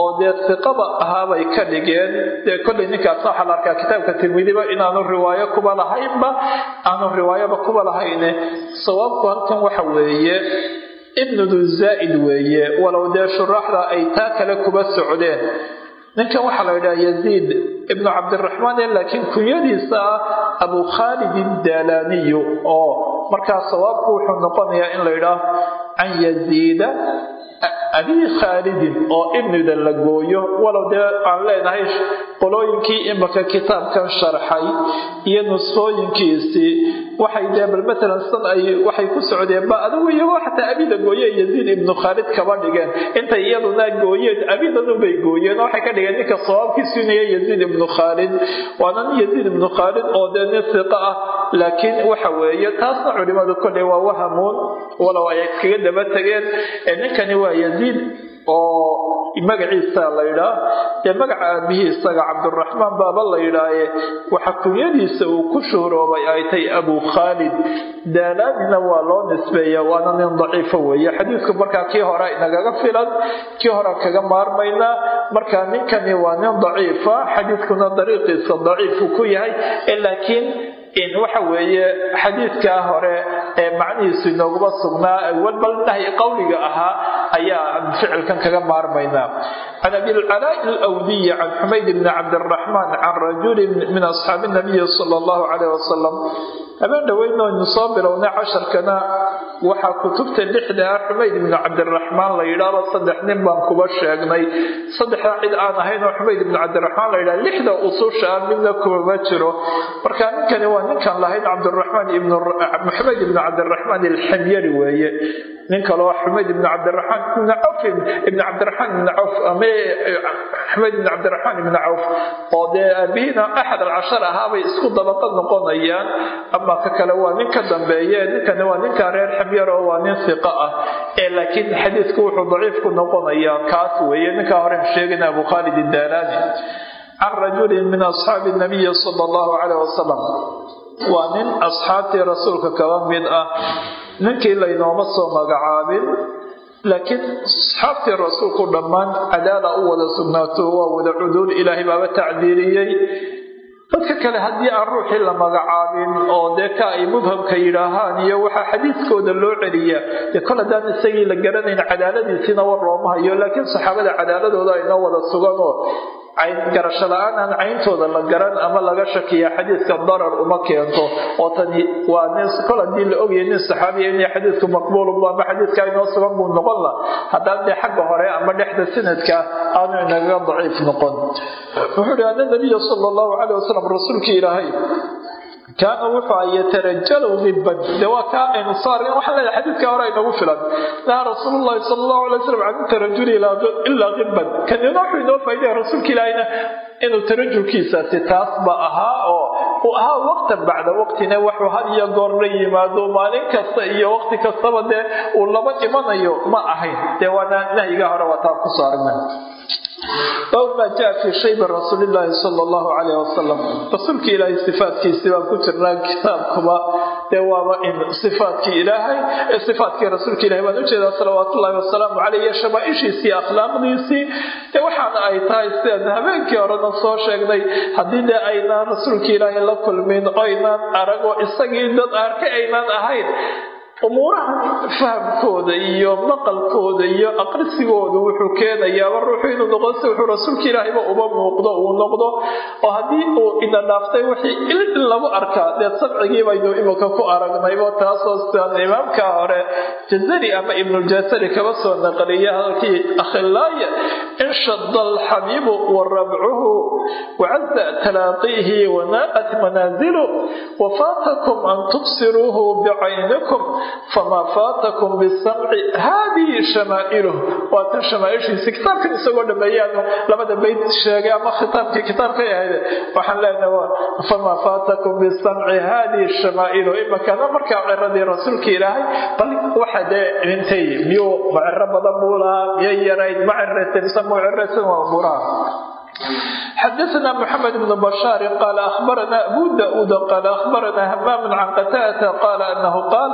oo dee siqada ahaabay ka dhigeen. Dee kollay ninkaas waxaa la arkaa kitaabka tirmidiba inaanu riwaayo kuba lahaynba aanu riwaayoba kuba lahayne sawaabku halkan waxa weeye ibnu duzaa'id weeye walow dee shuraaxda ay taa kale kuba socdeen. Ninkan waxaa la yidhaha yaziid ibnu cabdiraxmaan laakiin kunyadiisa ah abu khaalid iddaalaaniyu oo markaa sawaabku wuxuu noqonayaa in la yidhaah can yaziida abii khaalidin oo ibnida la gooyo walow dee aan leenahay qolooyinkii imaka kitaabkan sharxay iyo nusfooyinkiisii waxay dee bal matalan san ay waxay ku socdeen ba adigu iyagoo xataa abida gooye yaziid ibnu khaalid kaba dhigeen. Intay iyaduna gooyeen abidanubay gooyeen oo waxay ka dhigeen ninka sawaabkiisunaya yaziid ibnu khaalid waana nin yaziid ibnu khaalid oo dee nin siqa ah laakiin waxa weeye taasna culimadu kolley waa wahamuun walow ay iskaga daba tegeen ninkani waa yaziid oo magaciisa la yidhaah dee magaca aabihii isaga cabduraxmaan baaba la yidhaaye waxa kunyadiisa uu ku shuhroobay ay tay abu khaalid. Daalaadina waa loo nisbeeya waana nin daciifo weeye. Xadiidku markaa kii hore inagaga filan kii hore kaga maarmaynaa markaa ninkani waa nin daciifa. Xadiidkuna dariiqiisa daciifu ku yahay laakiin in waxa weeye xadiidkaa hore ee macnihiisu inooguma sugnaa walbal nahy qowliga ahaa ayaa ficilkan kaga maarmaynaa. Can abilcalaa'i alawdiyi can xumayd bni cabdiraxmaan can rajulin min asxaabi nabiyi sala allahu caleyh wasalam habeen dhoweyno aynu soo bilownay casharkana waxaa kutubta lixda ah xumayd ibnu cabdiraxmaan la yidhaahdo saddex nin baan kuba sheegnay. Saddexdaa cid aan ahayn oo xumayd ibnu cabdiraxmaan la yidhaha lixda ususha ah midna kumama jiro. Marka ninkani waa ninkan lahayn cabdiraxmaan ibnu maxamed ibnu cabdiraxmaan alxamyari weeye. Nin kaloo xumayd ibnu cabdiraxmaan ibnu cawf ibnu cabdiraxmaan ibnu cawf ama xumayd ibnu cabdiraxmaan ibnu cawf. Oo dee aabihiina axad alcashar ahaabay isku dabaqad noqonayaan. Ama ka kale waa nin ka dambeeye ninkani waa ninka reer xamyar oo waa nin hiqa ah. Ee laakiin xadiidku wuxuu daciif ku noqonayaa kaas weeye. Ninkaa horen sheegayna abu khaalid idaalaani can rajulin min asxaabi nabiyi sala allahu caleyh wasalam waa nin asxaabtii rasuulka kaba mid ah ninkii laynooma soo magacaabin laakiin asxaabtii rasuulku dhammaan cadaala u wada sugnaato waa wada cuduul ilaahay baaba tacdiiriyey dadka kale haddii aan ruuxii la magacaabin oo dee ka ay mubhamka yidhaahaan iyo waxaa xadiiskooda loo celiyaa dee kol haddaan isagii la garanayn cadaaladiisiina war looma hayo laakiin saxaabada cadaaladooda aynoo wada suganoo garasho la'aan aan cayntooda la garan ama laga shakiya xadiidka darar uma keento oo tani waa nin kol haddii la ogyahay nin saxaabiya inay xadiidku maqbuulbu ama xadiidka inoo sugan buu noqon la haddaan dee xagga hore ama dhexda sanadka aanu inagaga daciif noqon wuxuu ihi ana nabiya sala allahu caleyh wasalam rasuulkii ilaahay kaana wuxuu a yatarajalu diban de waa kaa aynu soo argn waxaan leedahay xadiidka hore inagu filan. Naha rasuulu llahi sala allahu alay wasalam can tarajuli ilaa diban kanina wuxuu inoo faaiday rasuulka ilaahayna inuu tarajulkiisaasi taas ahaa oo uu ahaa waqtan bacda waqtina waxuu had iyo goor la yimaado maalin kasta iyo waqti kastaba dee uu laba imanayo ma ahayn. Dee waana nahyiga hore wataan ku soo argnay bab maa jaa fii shaybi rasuulillaahi sala allahu caleyh wasalam rasuulka ilaahay sifaadkiisii baan ku jirnaa kitaabkuba dee waaba in sifaadkii ilaahay sifaadkii rasuulka ilahay baan u jeedaa salawaatullaahi wasalaamu caleyh iyo shamaaishiisii akhlaaqdiisii. Dee waxaana ay tahay sidaan habeenkii horena soo sheegnay haddii dee aynaan rasuulka ilaahay la kulmin oynaan aragoo isagii dad arkay aynaan ahayn umuurahan fahamkooda iyo maqalkooda iyo aqrisigooda wuxuu keenayaaba ruuxu inuu noqdo si wuxuu rasuulka ilaahayba uba muuqdo uu noqdo. Oo haddii uu ina dhaaftay wixii il in lagu arkaa dee sabcigii baynu ku aragnaybo taasoo sidaan imaamka hore jazari ama ibnuljasari kaba soo naqliya halkii akhilaaya inshada alxabiibu wa rabcuhu wacaza talaaqiihi wanaaqat manaazilu wafaatakum an tubsiruuhu bicaynikum famaa faatakum bisamci haadihi shamaa'iluh waa tan shamaaishiisi kitaabkan isagoo dhameeyaanu labada bayd sheegay ama khitaabkii kitaabkay ahayd. Waxaan leenahay famaa faatakum bisamci haadihi shamaa'iluh imakana markaa ciradii rasuulka ilaahay bal waxa dee dhintay miyuu maciro badan buu miyay yarayd ma ciraytay mise muu ciraysan waa umuuraha xadana mxamed bn bashaari qaal ahbarana abu dauud qaal ahbarana hamaam can qataata qaala anahu qaal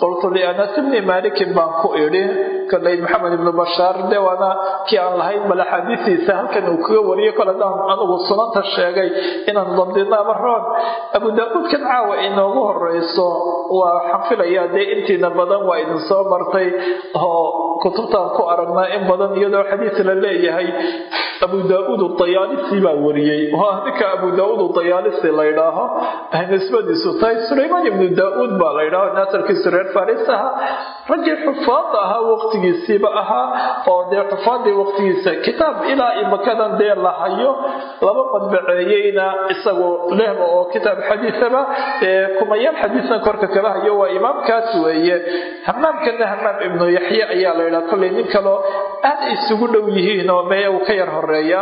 qultu lianas bni maalikin baan ku idhi kolay maxamed ibnu bashaar de waana kii aan lahayn bal axaadiistiisa halkan uu kaga wariyay kol anugu sunanta sheegay inaan dabdino roon. Abu daa-uudkan caawa inoogu horeyso waa xafilayaa dee intiina badan waa idin soo martay oo kutubtaan ku aragnaa in badan iyadoo xadiis la leeyahay abu daa-uud dayaalisi baa wariyey waa ninka abu daa-uud dayaalisi la ydhaaho nisbadiisu tahay sulaymaan ibnu daa-uud baa la ydhaaho nasarkiisu reer faris ahaa raggii xufaada ahaa waqtigiisiiba ahaa oo dee xufaadii waqtigiisa kitaab ilaa imakadan dee la hayo laba madbaceeyeyna isagoo lehba oo kitaab xadiisaba kumayaan xadiisna korka kala hayo waa imaamkaas weeye. Hamaamkana hamaam ibnu yaxya ayaa la ydhaha kolley nin kaloo aad isugu dhow yihiin oo mee uu ka yar horreeya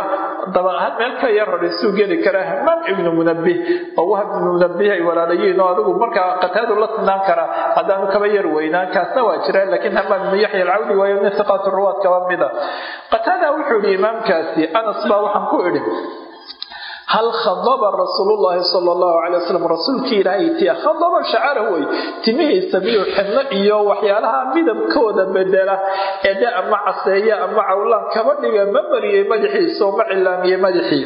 daba meel ka yar horeysuu geli karaa hamaam ibnu munabih oo wahab ibnu munabih ay walaalayihiin oo adigu markaa qataadu la sinaan karaa haddaanu kaba yar weynaan kaasna waa jira laakiin hamaam ibnu yaxya alcawdi waayo nin siqaatu ruwaad kaba mida qataada wuxuu yihi imaamkaasi anas baa waxaan ku idhi hal khadaba rasuulullaahi sala allahu calay wasalam rasuulkii ilaahay tiya khadaba shacarahu wey timihiisa miyuu xidno iyo waxyaalaha midabkooda bedela ee de ama caseeya ama cawlaan kaba dhiga ma mariyey madaxiisa oo ma cilaamiyey madaxii.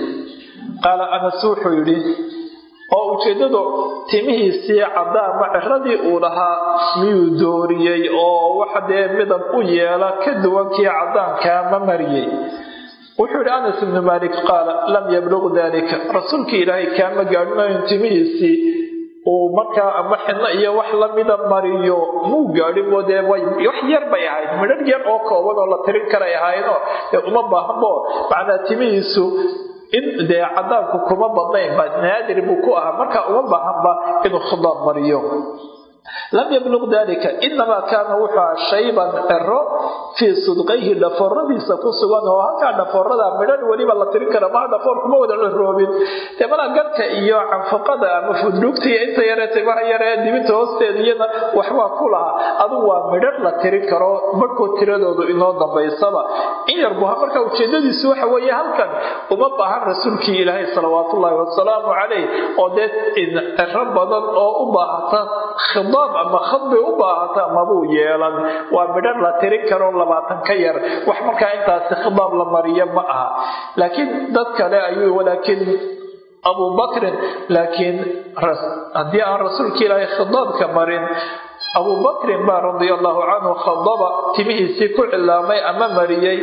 Qaala anas wuxuu yidhi oo ujeeddadu timihiisii caddaa ama ciradii uu lahaa miyuu dooriyey oo waxa dee midab u yeela ka duwankii caddaankaa ma mariyey. Wuxuu yihi anas ibnu malik qaala lam yabluq dalika rasuulkii ilaahay kaama gaadhinayn timihiisii uu markaa ama xidno iyo wax lamida mariyo muu gaadhinbo dee wax yar bay ahayd midhar yar oo kooban oo la tirin karay ahaydoo dee uma baahanbo macnaa timihiisu in dee cadaanku kuma badnayn ba naadir buu ku ahaa. Markaa uma baahanba inuu khidaab mariyo lam yabluq dalika inamaa kaana wuxuu aha shayban cero fii sudqayhi dhafooradiisa ku sugan oo halkaa dhafoorada midhan weliba la tirin kara maha dhafoor kuma wada ciroobin dee malaa iyo canfaqada ama fudhuugta iyo inta yaree timaha yaree dibinta hoosteeda iyana waxbaa ku lahaa adugu waa midhan la tirin karo barhkood tiradoodu inoo dambaysaba in yar buha marka ujeedadiisu waxa weeye halkan uma baahan rasuulkii ilaahay salawaatullaahi wasalaamu calayh oo dee cero badan oo u baahata khidaab ama khadbay u baahata mabuu yeelan. Waa midhan la tirin karo labaatan ka yar. Wax markaa intaasi khidaab la mariyo ma aha. Laakiin dad kale ayuu walaakiin abu bakrin laakiin haddii aan rasuulka ilaahay khidaabka marin abu bakrin baa radia allahu canhu khadaba timihiisii ku cilaamay ama mariyey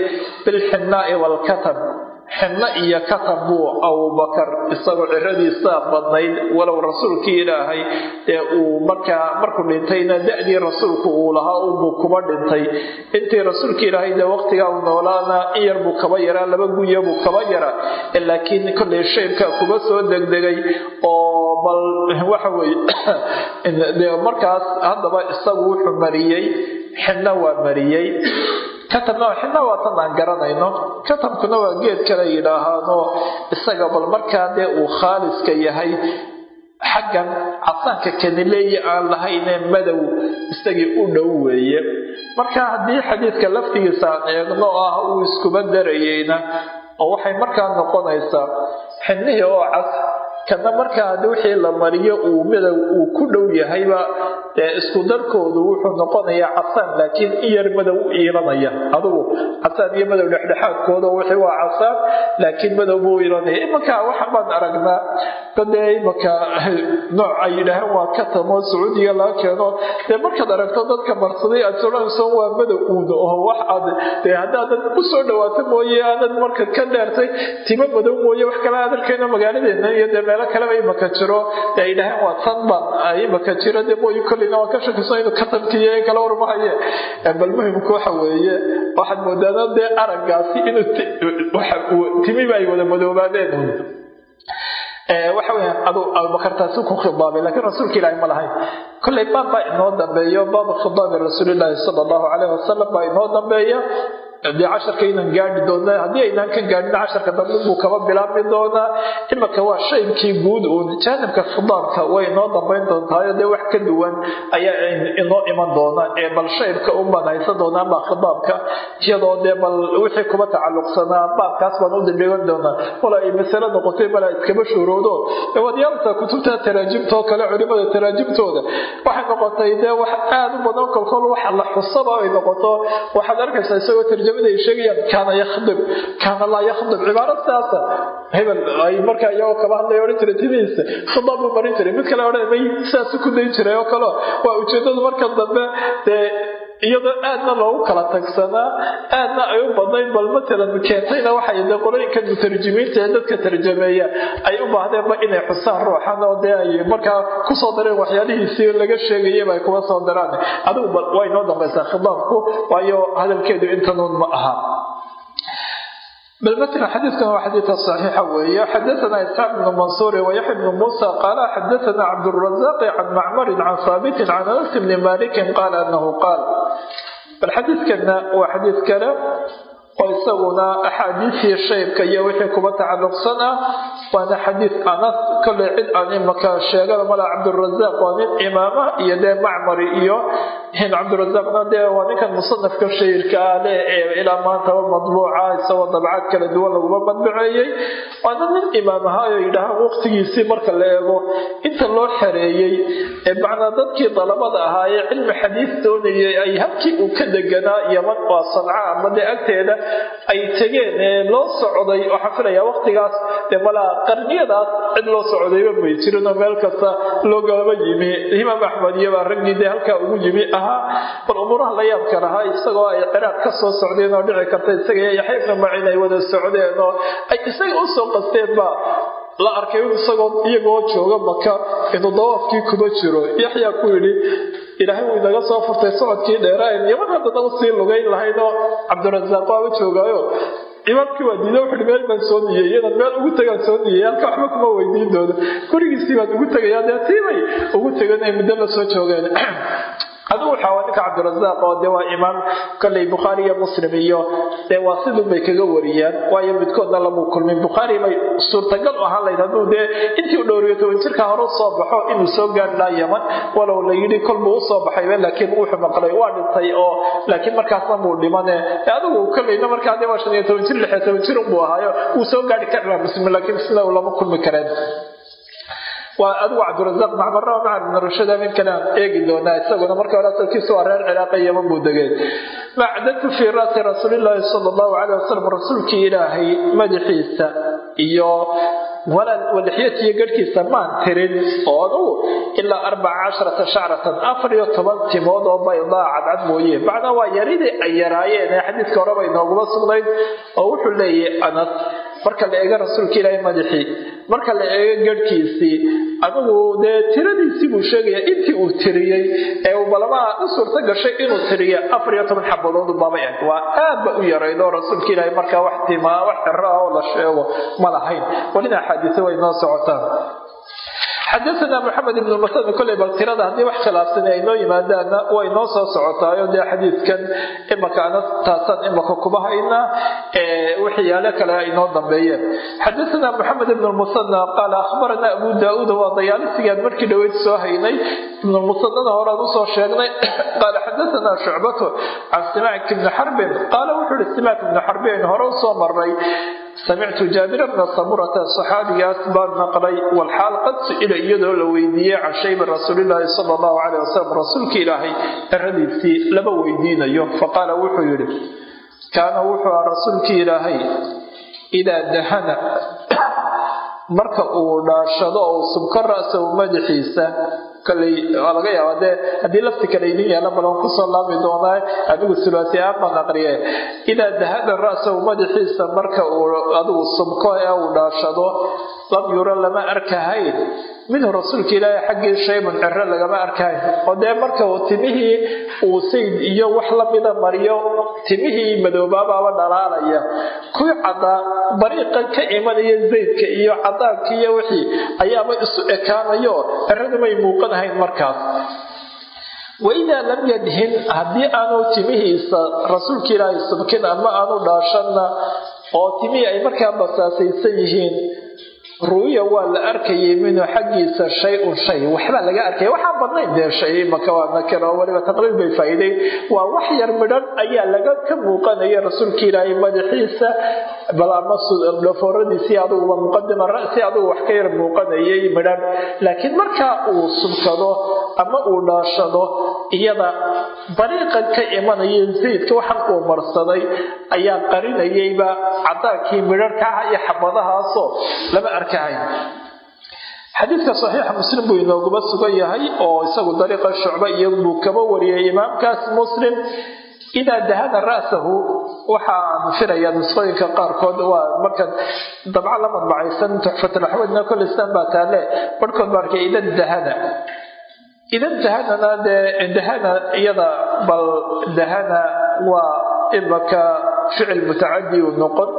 bilxinaa'i waalkatab xinno iyo katab buu abubakar isagoo ciradiisaa badnayd walow rasuulkii ilaahay ee uu markaa markuu dhintayna da-dii rasuulku uu lahaa unbuu kuba dhintay. Intii rasuulkii ilaahay dee waqtigaa u noolaana in yar buu kaba yaraa laba gunya buu kaba yaraa laakiin kollay shaybka kuba soo degdegay oo bal waxa weye markaas haddaba isagu wuxuu mariyey xinno waa mariyey. Katabna xidna waa tan aan garanayno. Katabkuna waa geed kale yidhaahaano isaga bal markaa dee uu khaaliska yahay. Xaggan casaanka kanileeyi aan lahaynee madow isagii u dhow weeye. Marka haddii xadiidka laftigiisa aan eegno ah uu iskuba darayeyna oo waxay markaa noqonaysaa xidnihii oo cas kana markaa haddii wixii la mariyo uu madow uu ku dhow yahayba dee isku darkoodu wuxuu noqonayaa casaan laakiin in yar madow u iilanaya adugu casaan iyo madow dhexdhexaadkooda wixii waa casaan laakiin madow buu iilanaya imanka waxaan baan aragnaa dadee imanka nooc ay yidhaaheen waa katamo sacuudiga laga keeno. Dee markaad aragto dadka marsaday aad soranayso waa madow uuda oo wax aad dee haddaadan u soo dhawaato mooye aanad marka ka dheertay timo madow mooye wax kale aad arkayno magaaladeena iyo dee meelo kaleba imaka jiro. Dee ay yidhaaheen waa tanban imaka jiro. Dee mooye kolleyna waa ka shakiso inuu katabkiiyo kala warmahaye. Bal muhimku waxa weeye waxaad moodaana dee araggaasi inuu timiba ay wada madoobaadeen. Waxa weya adu abubakar taasi ku khidaabay laakiin rasuulka ilaahi ma lahayn. Kollay baab baa inoo dambeeyo baabu khidaabi rasuulilaahi sala allahu calayh wasalam baa inoo dambeeya dee casharka inaan gaadhi doona haddii aynaan ka gaadhina casharka dambe buu kaba bilaabmi doonaa. Imanka waa shaybkii guud uun jaanibka khidaabka way inoo dambayn doontaayo dee wax ka duwan ayaa inoo iman doona ee bal shaybka unbaan haysan doonaa ama khidaabka iyadoo dee bal wixii kuba tacalluqsanaa baabkaas baan u dindhigan doonaa. Wala ay masale noqotay bala iskaba shuuroodo. Waad yaaltaa kutubta taraajimta oo kale culimada taraajimtooda waxay noqotay dee wax aad u badan kolkol waxa la xusaba ay noqoto. Waxaad arkaysaa isagoo tarjamada ay sheegayaan kaana yakhdib kaana laa yakhdib cibaaro sidaasa hebel ay markaa iyagoo kaba hadlaya odhan jiray timihiisa khidaab buu marin jiray. Mid kale odhan may sidaasu ku dayn jiray oo kale. Waa ujeedadu marka dambe dee iyadoo aadna loogu kala tagsanaa aadna ay u badnayd bal matalan keentayna waxay de qolooyinka mutarjimiinta ee dadka tarjameeya. Ay u baahdeenba inay xusaan ruuxan oo dee ay markaa ku soo dareen waxyaalihiisii laga sheegayaba ay kuma soo daraan. Adigu bal way noo dambaysaa khitaabku waayo hadalkeedu intanuun ma aha bal matn xadiidkan waa xadiidka saxiixa weeye xadaana isxaaq bnu mansuurin wayaxya bnu muusa qaala xadaana cabdurazaqi can macmarin can haabitin can anas bni malikin qaala anahu qaal bal xadiidkana waa xadiid kale oo isaguna axaadiistii shaybka iyo wixii kuba tacalluqsan ah waana xadiid anas kolley cid aan imaka sheegada mala cabdurazaq waa nin imaama iyo dee macmari iyo cabdirazaaqna dee waa ninkan musanafka shahirka ah leh ee ilaa maantaba madbuuca isagoo dabcad kala duwan laguma madbuceeyey waana nin imaam ahaayo yidhaahaan waqtigiisii marka la eego inta loo xereeyey ee macnaa dadkii dalabada ahaa ee cilmi xadiis doonayay ay habkii uu ka deganaa yaman waa sanca ama dee agteeda ay tegeen ee loo socday waxaan filayaa waqtigaas dee malaa qarniyadaas cid loo socdayba may jirinoo meel kasta loo galaba yimi. Imaam axmed iyobaa raggii dee halkaa ugu yimi ahaa bal umuuraha la yaabka lahaa isagoo ay ciraaq ka soo socdeen oo dhici karta isaga yaxya ibnu ay wada socdeen oo ay isaga u soo qasteenba la arkay isagoo iyagoo jooga maka inuu dawaafkii kuma jiro. Yaxyaa ku yidhi ilaahay wuu inaga soo furtay socodkii dheeraayn yaman haddana u sii lugayn lahaydoo cabdirasaaq waaba joogaayo. Imaamkii waa diiday wuxuui meel baan soo niyey iyadan meel ugu tagaan soo niyey halka waxba kuma weydiin doono. Gurigiisii baad ugu tegayaa dee ugu tegan ay muddo la soo joogeen adigu waxaa waa ninka cabdirasaaq oo de waa imaam kolley bukhaari iyo muslim iyo dee waa sidun bay kaga wariyaan waayo midkoodna lamuu kulmin. Bukhaari bay suurtagal u ahaan layd hadduu dee intii u dhowriyo toban jirka hore u soo baxo inuu soo gaari yaman walow la yidhi kolbuu u soo baxayba laakiin wuxuu maqlay waa dhintay oo laakiin markaasna muu dhimane adigu kolleyna markaa de waa shan iyo toban jir lix toban jir unbuu ahaayo wuu soo gaari karaa muslim laakiin sina lama kulmi kareen waa adigu cabdirasaaq macmarna macar ibn rashada mid kale aan eegi doonaa isaguna marka hore asalkiisu waa reer ciraaqa yaman buu degeen macdatu fii ra'si rasuulillaahi sala allahu caleyh wasalam rasuulkii ilaahay madaxiisa iyo walixyatiyo garhkiisa maan tirin oo adugu ilaa arbaca casharata shacratan afar iyo toban timood oo baydaa cadcad mooye. Macnaa waa yaridii ay yaraayeen ee xadiidka horeba inooguma sugnayd oo wuxuu leeyahay anas marka la eego rasuulka ilaahay madaxii marka la eego garhkiisii adigu dee tiradiisii buu sheegaya intii uu tiriyey ee uu balamaha u suurto gashay inuu tiriyo afar iyo toban xabadood baabay ahayd waa aadba u yarayd oo rasuulka ilaahay markaa wax timaa wax xiro ah oo la sheego ma lahayn. Walina axaadiise way noo socotaan xadaana maxamed ibn masad koley bal tirada haddii wax khilaafsan ay noo yimaadaanna way noo soo socotaayo dee xadiidkan imaka ana imaka kuba haynaa waxyaale kale ay noo dambeeyeen xadaana maxamed ibn musana qaala akhbarana abu daauud waa dayaalisigaan markii dhaweyd soo haynay ibn musanana horaan u soo sheegnay qaala xadaana shucbatu can simaak ibni xarbin qaala wuxuu ihi simaak ibni xarbin hore u soo maray samictu jaabira bna samurata saxaabigaas baan maqlay walxaal qad su'ila iyadoo la weydiiyey can shaybi rasuulilaahi sala allahu caleyh wasalam rasuulka ilaahay eradiisii lama weydiinayo faqaala wuxuu yidhi kaana wuxuu aha rasuulkii ilaahay idaa dahana marka uu dhaashado oo subko ra-sahu madaxiisa koley waa laga yaaba dee haddii lafti kale idin yaalla balan ku soo laabi doonaa adigu sulaasi aman aqriye idaa dahada ra-sahu madaxiisa marka uu adigu subko ee uu dhaashado lam yura lama arkahayn minhu rasuulka ilaahay xaggii shaybun ciro lagama arkahayn oo dee marka uu timihii uu sayd iyo wax lamida mariyo timihii madoobaababa dhalaalaya. Kuwii caddaa dariiqan ka imanaya zaydka iyo cadaanka iyo wixii ayaaba isu ekaanayo. Ciradu may muuqanahayn markaas. Waidaa lam yadhin haddii aanu timihiisa rasuulka ilaahay subkin ama aanu dhaashanna oo timihii ay markaa basaasaysan yihiin ru'ya waa la arkayay minhu xaggiisa shay-un shay. Waxbaa laga arkaya waxaa badnayn dee maka waa nakir oo waliba taqriib bay faa'iiday waa wax yar midhan ayaa laga ka muuqanaya rasuulka ilaahay madaxiisa. Bal ama dhafooradiisii aduguba muqadima ra'si adugu wax ka yar muuqanayay midhan. Laakiin markaa uu subkado ama uu dhaashado iyada dariiqan ka imanaya zaydka waxan uu marsaday ayaa qarinayayba cadaankii midharkaha iyo xabadahaasoo lama arkahayn. Xadiidka saxiixa muslim buu inooguma sugan yahay oo isagu dariiqa shucba iyo buu kaba wariyay imaamkaas muslim. Idaa dahana ra'sahu waxaan filaya nusqooyinka qaarkood waa marka dabca la madbacaysan tuxfatulaxwadna kolistan baa taale barhkood baa arkay idan dahana idan dahanana dee dahana iyada bal dahana waa imaka ficil mutacadi u noqon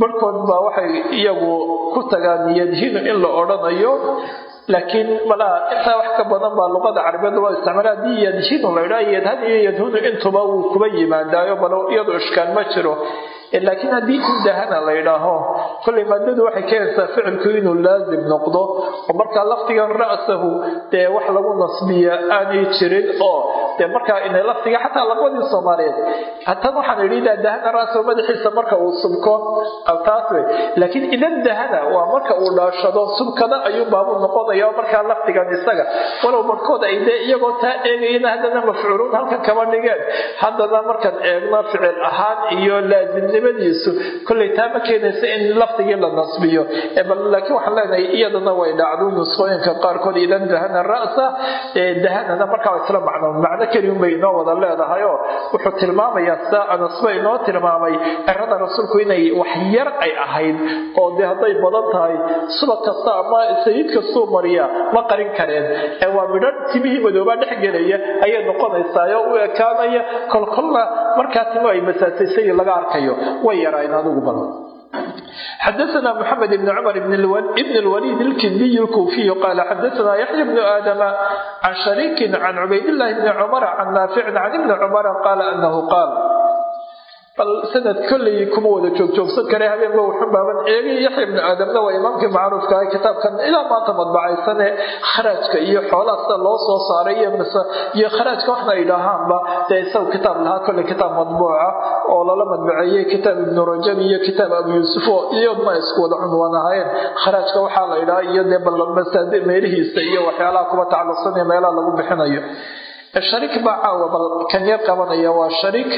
barhkood baa waxay iyagu ku tagaan yadhinu in la odhanayo laakiin malaa intaa wax ka badan baa luqada carabeed loo isticmaala haddii yadhinu la idhaa yadhan iyo yadhunu intuba wuu kuba yimaadaayo bal iyadu ishkaan ma jiro laakiin haddii indahana la idhaaho kollay maadadu waxay keenaysaa ficilku inuu laazim noqdo oo markaa lafdigan ra'sahu dee wax lagu nasbiya aanay jirin oo dee markaa inay lafdiga xataa labadii soomaaliyeed hatan waxaan idhi dahana ra'sahu madaxiisa marka uu subko taas laakiin idan waa marka uu dhaashado subkada ayuu baabu noqonaya markaa lafdigan isaga walow barhkood ay dee iyagoo taa eegayana haddana mafcuuluun halkan kaba dhigeen. Haddana markaan eegno ficil ahaan iyo laazimnimadiisu kollay taa ma keenaysa in lafdigii la nasbiyo? Laakiin waxaan leenahay iyadana way dhacdo. Nusqooyinka qaarkood idan dahana ra'sa dahanana markaa isla macno macno keliun bay inoo wada leedahay wuxuu tilmaamayaa sida anasba inoo tilmaamay erada rasuulku inay wax yar ay ahayd oo dee hadday badan tahay subag kasta ama sayid kastuu mariya ma qarin kareen. Ee waa midho timihii madoobaa dhex gelaya ayay noqonaysaayo u ekaanaya. Kolkolna markaa timo ay masaasaysay laga arkayo way yaraayen adugu badan. Xadana mxamed bn cmr bn lwliid ilkindi kuufiy qaal xadana yaxya bnu aadama can shariikin can cubaydlahi bni cumar can naaficin can ibni cumara qaala anahu qaal bal sanad kolley kuma wada joogjoogsan kare habeenba wuxun baaban eegay yaxya ibnu aadamna waa imaamkii macruufka ah kitaabkan ilaa maanta madbacaysane kharaajka iyo xoolaha sida loo soo saaray iyo kharaajka waxna ay dhahaanba dee isagu kitaab lahaa kolley kitaab madbuuca oo lala madbaceeyey kitaab ibnu rajab iyo kitaab abu yuusuf oo iyadna isku wada cunwaan ahaayeen. Kharaajka waxaa la idhaha iyo dee balmasaadi meelihiisa iyo waxyaalaha kuba tacalluqsan iyo meelaha lagu bixinayo. Shariik baa caawa bal kan yar qabanaya waa shariik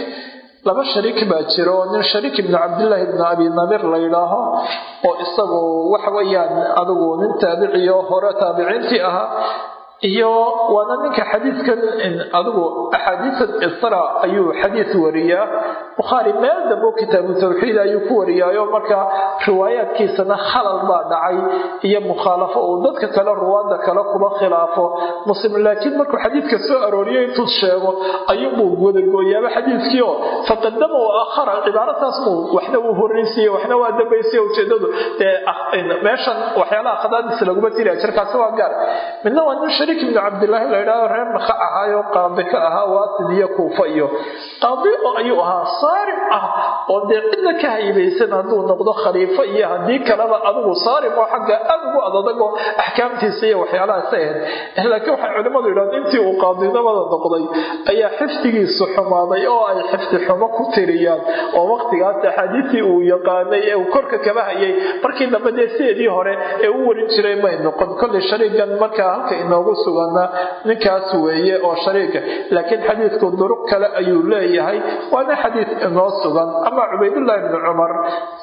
laba shariik baa jira oo nin shariik ibnu cabdillaahi ibnu abi namir la yidhaaho oo isagu waxa weeyaan adigu nin taabiciyo hore taabiciintii ahaa iyo waana ninka xadiidkan adigu axaadiisan isra ayuu xadiid wariyaa. Bukhaari meel dambo kitaabu tawxiid ayuu ku wariyaayo marka riwaayaadkiisana khalal baa dhacay iyo mukhaalafo uu dadka kale ruwaada kale kuba khilaafo. Muslim laakiin markuu xadiidka soo arooriyo intuu sheego ayuunbuu wadagooyaaba xadiidkii oo faqadama wa akhara cibaarataas muu waxna wuu horreysiiye waxna waa dambaysiye ujeedadu meeshan waxyaalaha khadaadiisa laguma tiriya jirkaasi waa gaar. Midna waa nin shariik ibnu cabdilaahi la yidhahdo reer maka ahaayo qaadi ka ahaa waasid iyo kuufa iyo qaadi ayuu ahaa saarim ah oo dee cidna ka haybaysan hadduu noqdo khaliifo iyo haddii kaleba adigu saarim oo xagga aad ugu adadagoo axkaamtiisa iyo waxyaalahaas ahayd. Laakiin waxay culimmadu yidhahdeen intii uu qaadinimada noqday ayaa xifdigiisu xumaaday oo ay xifdi xumo ku tiriyaan. Oo waqtigaas axaadiistii uu yaqaanay ee uu korka kaba hayay. Markii dambe dee hore ee u warin jiray may noqon. Kolley shariigan markaa halka inoogu sugana ninkaas weeye oo shariika. Laakiin xadiidku duruq kale ayuu leeyahay. Waana xadiid inoo sugan. Ama cubaydullahi bni cumar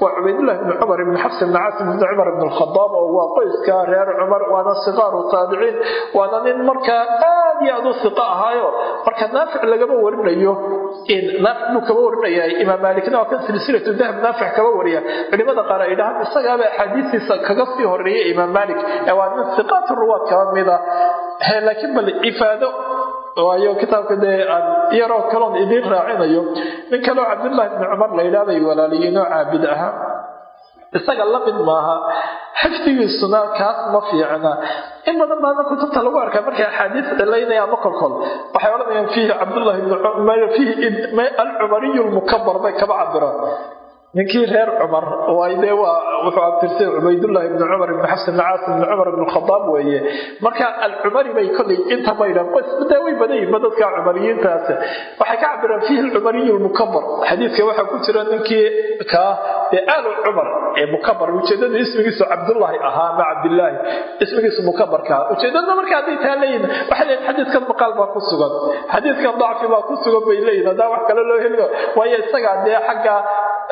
waa cubaydullahi bni cumar ibni xabs ibni caasim ibni cumar ibni alkhadaab oo waa qoyska reer cumar waana sikaaru taabiciin. Waana nin markaa aad iyo aad u siqa ahaayo. Marka naafic lagama warinayo naafic buu kaba imaam maalikna waa kan silsilatu dahab naafic kaba wariya. Culimada qaar ay dhahaan isagaaba axaadiistiisa kaga sii horreeya imaam maalik. Ee waa nin siqaat ruwaad kaba laakiin bal ifaado waayo kitaabka dee aan yaroo kaloon idiin raacinayo nin kaleo cabdullaahi bni cumar la yidhaha bay walaaliyiinoo caabid ahaa isaga la mid maaha xifdigiisuna kaas ma fiicna. In badan baana kutubta lagu arkaa markay axaadiis cilaynaya ama kolkol waxay odhanayaan fiihi cabdullahi alcumariyu lmukabar bay kaba cabiraan ninkii reer cumar dee wuxuu abtirsay cubaydullahi ibni cumar ibni xabs ibni ibni cumar ibni khadaab weeye. Marka alcumari bay kolley inta maydhan qoysdaa way badan yihinba dadka cumariyiintaas. Waxay ka cabiraan fiihi alcumariyu lmukabar xadiidka waxaa ku jira ninkii kaa ee aalu cumar ee mukabar ujeedada ismigiisu cabdullahi ahaa ama cabdillaahi ismigiisu mukabarka ujeedada marka hadday taa leeyihiin waxay leeyihiin xadiidkan maqaal baa ku sugan. Xadiidkan dacfi baa ku sugan bay leeyihiin haddaan wax kale loo heliyo waayo isagaa dee xagga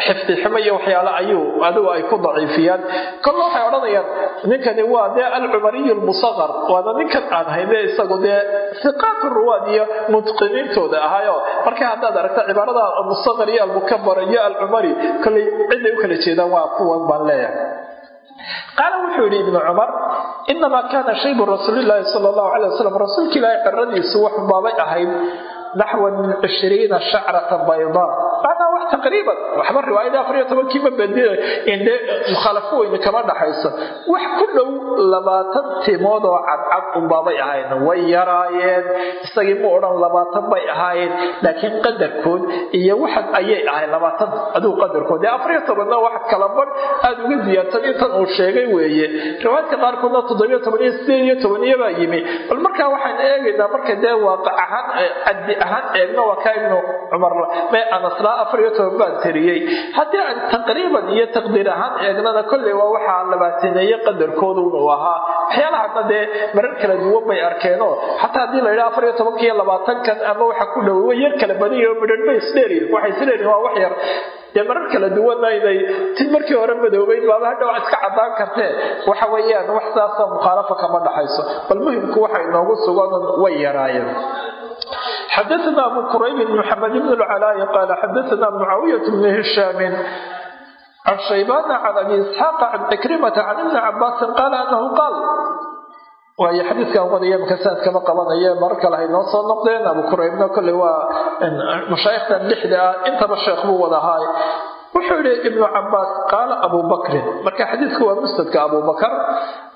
xifdi xumo iyo waxyaale ayuu adigu ay ku daciifiyaan. Kolle waxay odhanayaan ninkani waa dee alcumariyu lmusaqar waana ninkan aan hayne isagu dee siqaat ruwaad iyo mutqiniintooda ahaayo. Marka haddaad aragta cibaarada almusaqar iyo almukabar iyo alcumari kolley ciday u kala jeedaan waa kuwan baan leeyahay. Qaala wuxuu yidhi ibnu cumar inamaa kaana shaybu rasuulilaahi sala allahu calay wasalam rasuulka ciradiisu waxbaabay ahayd naxwan min cishriina shacrata baydaa taqriiban waxba riwaayada afar iyo tobankii ma bedila indee mukhaalafo weyne kama dhaxayso. Wax ku dhow labaatan timood oo cadcad unbaabay ahayn. Way yaraayeen. Isagii mu odhan labaatan bay ahaayeen laakiin qadarkood iyo waxan ayay ahayd labaatan. Aduu qadarkood. Dee afar iyo tobanna wax kala badh aada uga ziyaadsan intan uu sheegay weeye. Riwaayadka qaarkoodna toddobiyo toban iyo sideed iyo tobaniyo baa yimi. Bal markaa waxaan eegaynaa marka dee waaqac ahaan caddi ahaan eegno waa kaa ibnu cumar. Mee anaslaa afar iyo toban baan tiriyey. Haddii aan taqriiban iyo taqdiir ahaan eegnana kolley waa waxaa labaataneeye qadarkoodu uu ahaa. Waxyaalahana dee marar kala duwan bay arkeenoo xataa haddii la afar iyo tobanka iyo labaatankan ama waxa ku dhow way yar kala badan yahi midhan bay isdheeriyin waxay isdheeriyin waa wax yar. Dee marar kala duwanna inay tin markii hore madoobeyn baaba hadha waa iska caddaan kartee. Waxa weeyaan wax saasa mukhaalafa kama dhaxayso. Bal muhimku waxa inoogu sugan way yaraayeen xadaana abu qurayb bn maxamed bn lcalaai qaala xadaana mucaawiyat bn hishaamin can shaybana can abi isxaaqa can cikrimata can ibni cabaasin qaala anahu qaal waayo xadiiskan wadayamka saadkama qabanaya mar kale haynoo soo noqdeen abu quraybna koley waa mashaayikhdan dhexda ah intaba sheekh buu wadahaa wuxuu yihi ibnu cabaas qaala abu bakrin marka xadiidku waa musnadka abubakar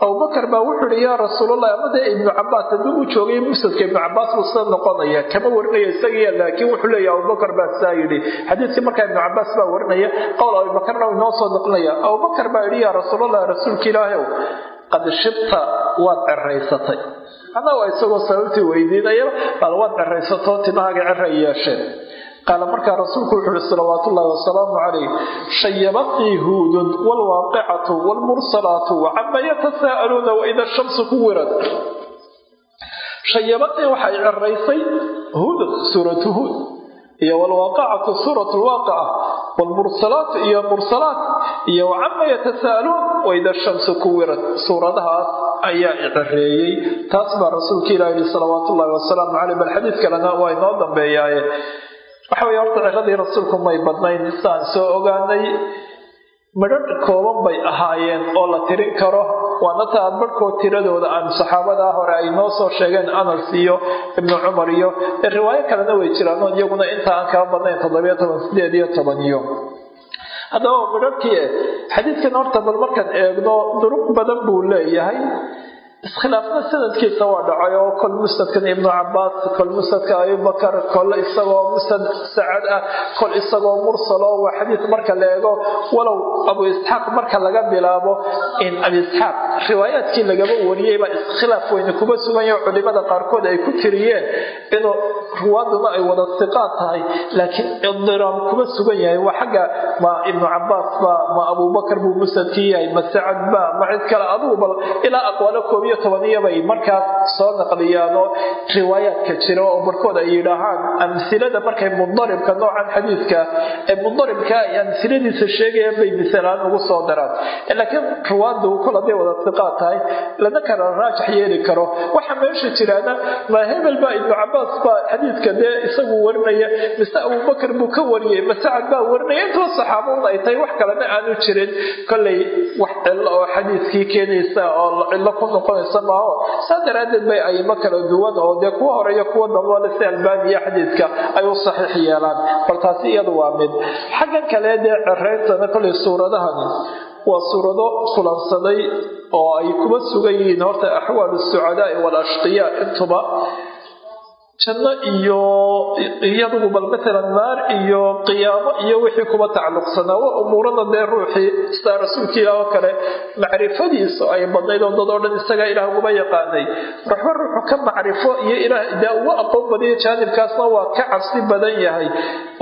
abubakar baa wuxuu yihi yaa rasuulallah amade ibnu cabaas hadduu u joogay musnadka ibnu cabaas sida noqonaya? Kama warinaya isagiya laakiin wuxuu leeya abubakar baa saa yidhi. Xadiidkii markaa ibnu cabaas baa warinaya qowl abubakarna inoo soo noqonaya. Abubakar baa yidhi yaa rasuulallah rasuulka ilaahi qad shibta waad ceraysatay anaa waa isagoo sababtii weydiinaya bal waad ceraysatoo timahaaga cera yeesheen qaala markaa rasuulku wuxuu uhi salawaat ullaahi wasalaamu calayh shayabatnii huudun waalwaaqicatu waalmursalaatu wacama yatasaa'aluuna waida shamsu kuwirad shayabatnii waxay ceraysay huudun suuratu huud iyo waalwaaqicatu suurat lwaaqica waalmursalaatu iyo mursalaat iyo wacama yatasaa'aluun waida shamsu kuwirad suuradahaas ayaa cereeyey taas baa rasuulka ilah yihi salawaat ullaahi wasalaamu caleyh bal xadiid kalena waa inoo dambeeyaaye waxa weye horta ciradii rasuulku may badnayn saan soo ogaanay midhadh kooban bay ahaayeen oo la tirin karo. Waana taa barhkood tiradooda aan saxaabadaa hore ay noo soo sheegeen anas iyo ibnu cumar iyo riwaayo kalena way jiraanoo iyaguna inta aan kala badnayn toddobiyo toban sideed iyo toban iyo. Haddaba midhadhkii xadiidkan horta bal markaan eegno duruq badan buu leeyahay iskhilaafna sanadkiisa waa dhacay oo kol musnadkan ibnu cabaas kol musnadka abubakar kol isagoo musnad sacad ah kol isagoo mursalo waa xadiid marka la eego walow abu isxaaq marka laga bilaabo in abi isxaaq riwaayaadkii lagaba wariyey baa iskhilaaf weyne kuba sugan yaho culimada qaarkood ay ku tiriyeen inuu ruwaaduna ay wada siqaad tahay laakiin idiraam kuba sugan yahay waa xagga ma ibnu cabaas ba ma abubakar buu musnadkii yahay ma sacad ba ma cid kale adugu bal ilaa aqwaalo koobiyo tobaniyabay markaas soo naqliyaanoo riwaayaadka jira oo barkood ay yidhaahaan amsilada markay mudaribka noocan xadiidka ee mudaribka ay amsiladiisa sheegayaan bay misalaan ugu soo daraan. Laakiin ruwaadu kol hadday wada siqaad tahay lana kala raajax yeeli karo. Waxa meesha jiraana ma hebel ibnu cabaas baa xadiidka dee isagu warinaya mise abubakar buu ka wariyey ma baa warinaya intoo saxaabada ay tahay wax kalena aanu jirin. Kollay wax cillo oo xadiidkii keenaysa oo cillo ku noqonaysa maaho saa daraaddeed bay ayimo kala duwan oo dee kuwa hore iyo kuwa dambale si albaaniya xadiidka ay u saxiix yeelaan. Bal taasi iyadu waa mid. Xaggan kale dee cereyntana kollay suuradahani waa suurado kulansaday oo ay kuba sugan yihiin horta axwaalu sucadaai walashqiyaa intuba janno iyo iyadugu bal maalan naar iyo qiyaamo iyo wixii kuba tacalluqsanaa waa umuurada dee ruuxii sidaa rasuulka ilaah oo kale macrifadiisu ay badnayd oo dad dhan isagaa ilaah uguba yaqaanay. Ruuxba ruuxu ka macrifo iyo ilaah dee uga aqoon badiyo jaanibkaasna waa ka cabsi badan yahay.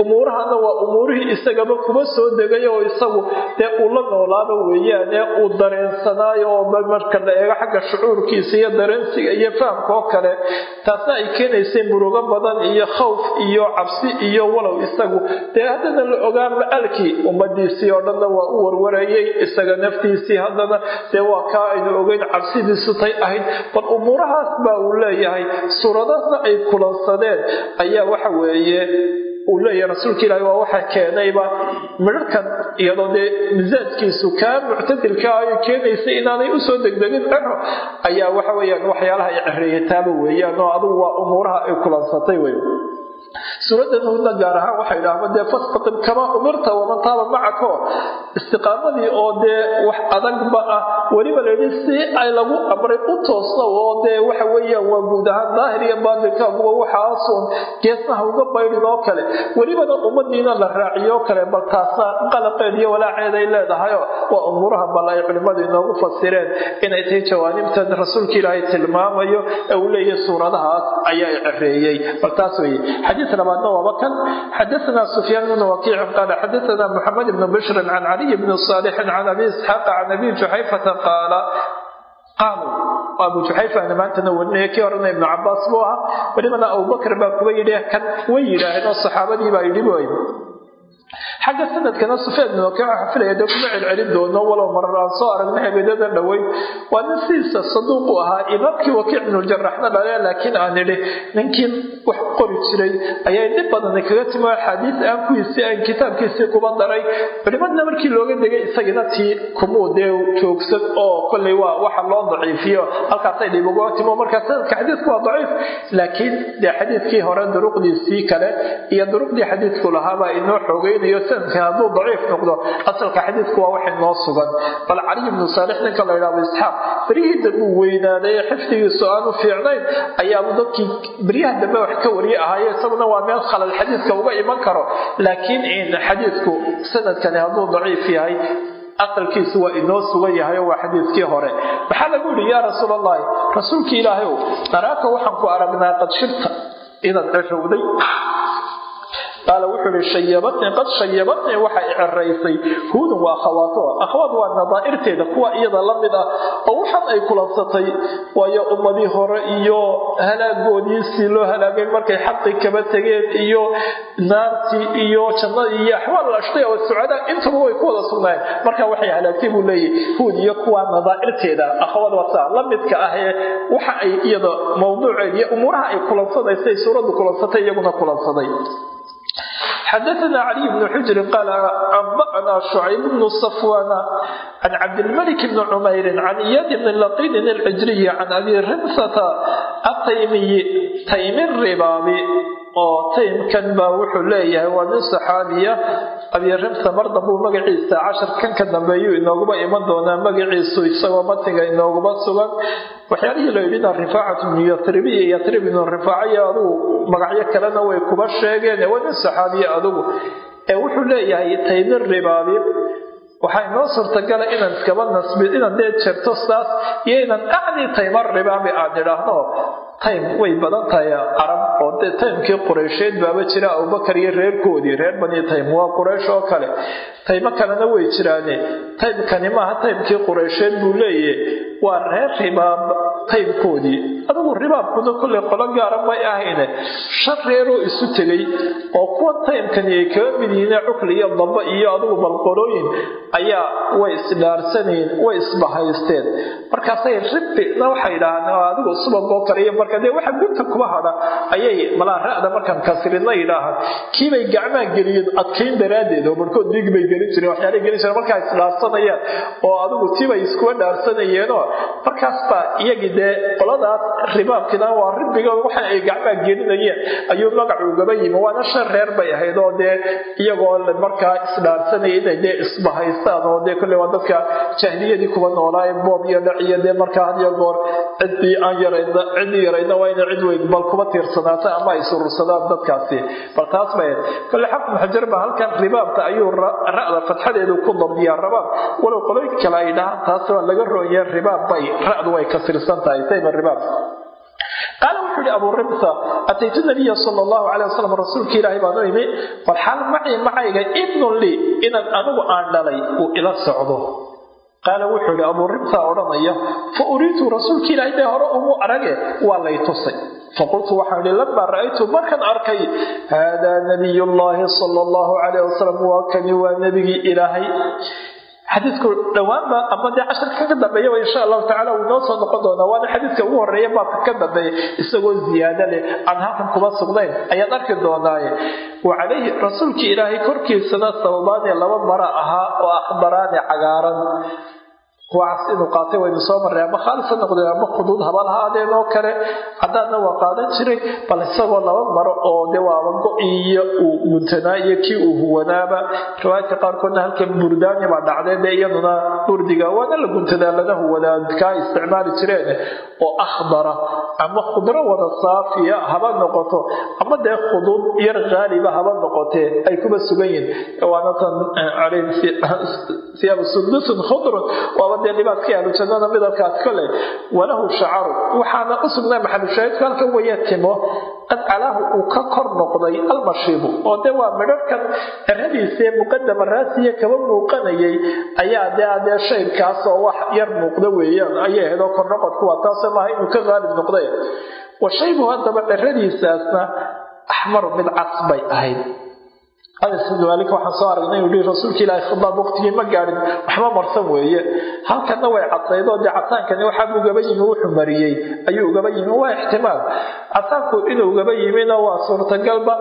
Umuurahana waa umuurihii isagaba kuba soo degay oo isagu dee uu la noolaaba weeyaane uu dareensanaayo oo marka la eego xagga shucuurkiisa iyo dareensiga iyo fahamka oo kale taasna ay keenaysay murugo badan iyo khawf iyo cabsi iyo walow isagu. Dee haddana la ogaa ma-alkii ummadiisii oo dhanna waa u warwarayay isaga naftiisii haddana dee waa kaa aynu ogeyn cabsidiisu tay ahayd. Bal umuurahaas baa uu leeyahay suuradaasna ay kulansadeen. Ayaa waxa weeye uu leeyahay rasuulka ilaahi waa waxa keenayba. Midharhkan iyadoo dee misaajkiisu kaa muctadilka ay keenaysa inaanay u soo degdegin cero ayaa waxa weeyaan waxyaalaha ay cereeyataaba weeyaan oo adugu waa umuuraha ay kulansatay wey suuradda nuudna gaar ahaan waxay idhaahma dee fastaqim kamaa umirta waman taaba macako. Istiqaamadii oo dee wax adagba ah weliba layidhi si ay lagu amray u toosno oo dee waxa weeyaan waa guud ahaan daahir iyo baatilkaaguba waxaasun geesnaha uga baydhin oo kale. Welibana ummadiina la raaciyo kale bal taasna qalaqeed iyo walaaceed ay leedahayo waa umuuraha bal ay culimmadu inoogu fasireen inay tahay jawaanibtan rasuulka ilaahay tilmaamayo ee uu leeyahay suuradahaas ayaa cereeyey. Bal taas weye xadiid labaadna waaba kan xadaanaa sufyaan ibnu wakiicin qaala xadaanaa moxamed ibnu bishrin can caliy bni saalixin can abi isxaaqa can abi juxayfata qaala qaalu abu juxayfana maantana warinaye kii horena ibnu cabaas buu ah welibana abubakr baa kuwa yidhi kan way yidhaaheen oo saxaabadii yidhi bu xagga sanadkana waxaa filaya dee kuma celcelin doono walow marar aan soo aragna habeenada dhoweyn waa nin sidiisa saduuq u ahaa imaamkii wakiic binuljaraaxna dhale laakiin aan idhi ninkii wax qori jiray ayay dhib badani kaga timo axaadiis aan kuwiisii aan kitaabkiisii kuba daray. Culimadna markii looga degay isagina tii kumuu dee joogsan oo kolley waa waxa loo daciifiyo halkaasay dhib uga timo marka sanadka xadiisku waa daciif. Laakiin dee xadiiskii hore duruqdiisii kale iyo duruqdii xadiisku lahaabaa inoo xoogeynayo sanadka hadduu daciif noqdo asalka xadiisku waa wax inoo sugan. Bal caliy bnu saalix ninka la yidhahdo isxaaq beryihii dambe uu weynaaday xifdigiisu aanu fiicnayn ayaanu dadkii beryaha dambe wax ka wariye ahaaye isaguna waa meel khalal xadiiska uga iman karo. Laakiin xadiisku sanadkani hadduu daciif yahay aqalkiisu waa inoo sugan yahay waa xadiiskii hore. Maxaa lagu yidhi yaa rasuul allahi rasuulkii ilaahay ow naraaka waxaan ku aragnaa qad shirta inaad ceshowday qaala wuxuu ihi shayabatnii qad shayabatnii waxa i ceraysay huudun waa akhawaato akhawaad waa nadaa'irteeda kuwa iyada la mid ah oo waxan ay kulansatay waayo ummadii hore iyo halaagoodiisii loo halaagay markay xaqi kaba tegeen iyo naartii iyo jannadii iyo axwaal ashqiya oo sucadaa intuba way ku sugnaayeen marka waxay halaagtay buu leeyahy huud iyo kuwa nadaa'irteeda akhawad wasa la midka ah ee waxa ay iyada mawduuceed iyo umuuraha ay kulansanaysay suuraddu kulansatay iyaguna kulansaday xadaana caliy bnu xujrin qaal anba'naa shucayb bnu safwaana can cabdilmalik bni cumayrin can iyaad bni laqiinin alcijriyi can abi rimsata ataymiyi taymi ribaabi oo taymkan baa wuxuu leeyahay. Waa nin saxaabiya abi rimsa mar dambuu magaciisa casharkan ka dambeeyuu inooguba iman doonaa magaciisu isagoo matiga inooguba sugan. Waxyaalihii la rifaacatu bnu yatrib iyo yatrib ibnu rifaacayo adugu magacyo kalena way kuba sheegeen. Waa nin saxaabiya adugu. Ee wuxuu leeyahay taymi ribaabi waxaa inoo suurtagala inaan iskaba nasbi inaan dee jerto saas iyo inaan acni tayma ribaabi aan idhaahno taym way badan tahay carab oo dee taymkii qureysheed baaba jira abubakar iyo reerkoodii reer bani taym waa quraysh oo kale. Taymo kalena way jiraane. Taymkani maaha taymkii qureysheed buu leeyahy waa reer ribaab taymkoodii adigu ribaabkuna kolley qolo gaara may ahayne shan reeroo isu tegay oo kuwa taymkani ay kaga mid yihiin cukli iyo damba iyo adigu balqolooyin ayaa way isdhaarsanayeen way isbahaysteen. Markaasay ribina waxay idhaahaan adigu subagoo kale marka dee waxa gunta kuba hadha ayay malaa markaan kasridna yidhaahaan kiibay gacmaha geliyeen adkayn daraaddeed oo barkood dhiig bay gelin jireen waxyaalay gelin jireen markaa isdhaarsanayaan oo adigu tibay iskuba dhaarsanayeenoo markaas baa iyagii dee qoladaas ribaabkina waa ribiga waxa ay gacmaha gelinayeen ayuu magacu ugaba yimi waana shan reer bay ahayd oo dee iyagoo markaa isdhaarsanaya dee isbahaystaan oo dee kolley waa dadka jahliyadii kuba noolaaye boob iyo dhac dee markaa had iyo goor ciddii aan yarayna ciddii yarayna waa inay cid weyn bal kuba tiirsanaata ama ay surursadaan dadkaasi. Bal taas bay kolle xafid xajar ba halkan ribaabta ayuu ra'da fatxadeedu ku dabdiyaa rabaab. Walow qoloyn kale ay dhahaan taas waa laga roonyeen ribaab bay ra'du way kasirsan tahay. Sayba ribaab qaala wuxuu yihi abu rimsa ataytu nabiya sal allahu calay wasalam rasuulka ilaahay baan u imi walxaal macii macayga ibnun lii inaan anigu aan dhalay uu ila socdo. Qaala wuxuu yihi abuu rimsa odhanaya fa uriitu rasuulka ilaahay dee hore umu arage waa lay tusay. Faqultu waxaan ihi lamaa ra'aytu markan arkay haadaa nabiy llaahi sala allahu calayh wasalam waa kani waa nebigii ilaahay xadiidku dhowaanba ama dee casharka ka dambeeyaba insha allahu tacala wuu inoo soo noqon doonaa waana xadiidka ugu horreeya baabka ka dambeeya isagoo ziyaado leh. Aan halkan kuma sugnayn ayaad arki doonaaye. Wa calayhi rasuulkii ilaahay korkiisana sababaanee laba mara ahaa oo akhbaraane cagaaran kuwacaas inuu qaatay waynu soo marray ama khaalis ha ama khuduud haba lahaadeen oo kale caddaanna waa qaadan jiray bal isagoo laba maro oo de waaba go-iyo uu guntanaa iyo kii uu huwanaaba. Riwaayadka qaarkoodna halkan burdaani baa dhacdeen dee iyaduna burdiga waana la guntadaa lana huwadaa kaa isticmaali jireen oo akhdara ama khudro wada saafiya haba noqoto ama dee khuduud yar haaliba haba noqotee ay kuba sugan yihiin waana tan calayhim siyaabu sundusun khudrun waaba dee libaaskii ahlujannada midabkaas kole walahu shacaru waxaana u sugnaa maxalushaahidku halkan waya timo qad calaahu uu ka kor noqday almashiibu oo de waa midharhkan ciradiisee muqadama raasiya kaba muuqanayay ayaa dee adee shaybkaas oo wax yar muuqda weeyaan ayay ahayd oo kor noqodku waa taase maaha inuu ka qaalib noqday. Wa shaybu haddaba ciradiisaasna axmaru mid cas bay ahayd anas ibn maalik waxaan soo aragnay inuu yihi rasuulka ilaahi khidaab waqtigii ma gaadhin waxba marsan weeye halkanna way cadsaydoo dee casaankani waxaa ugaba yimi wuxuu mariyey ayuu ugaba yimi waa ixtimaal casaanku inuu ugaba yimina waa suurtagalba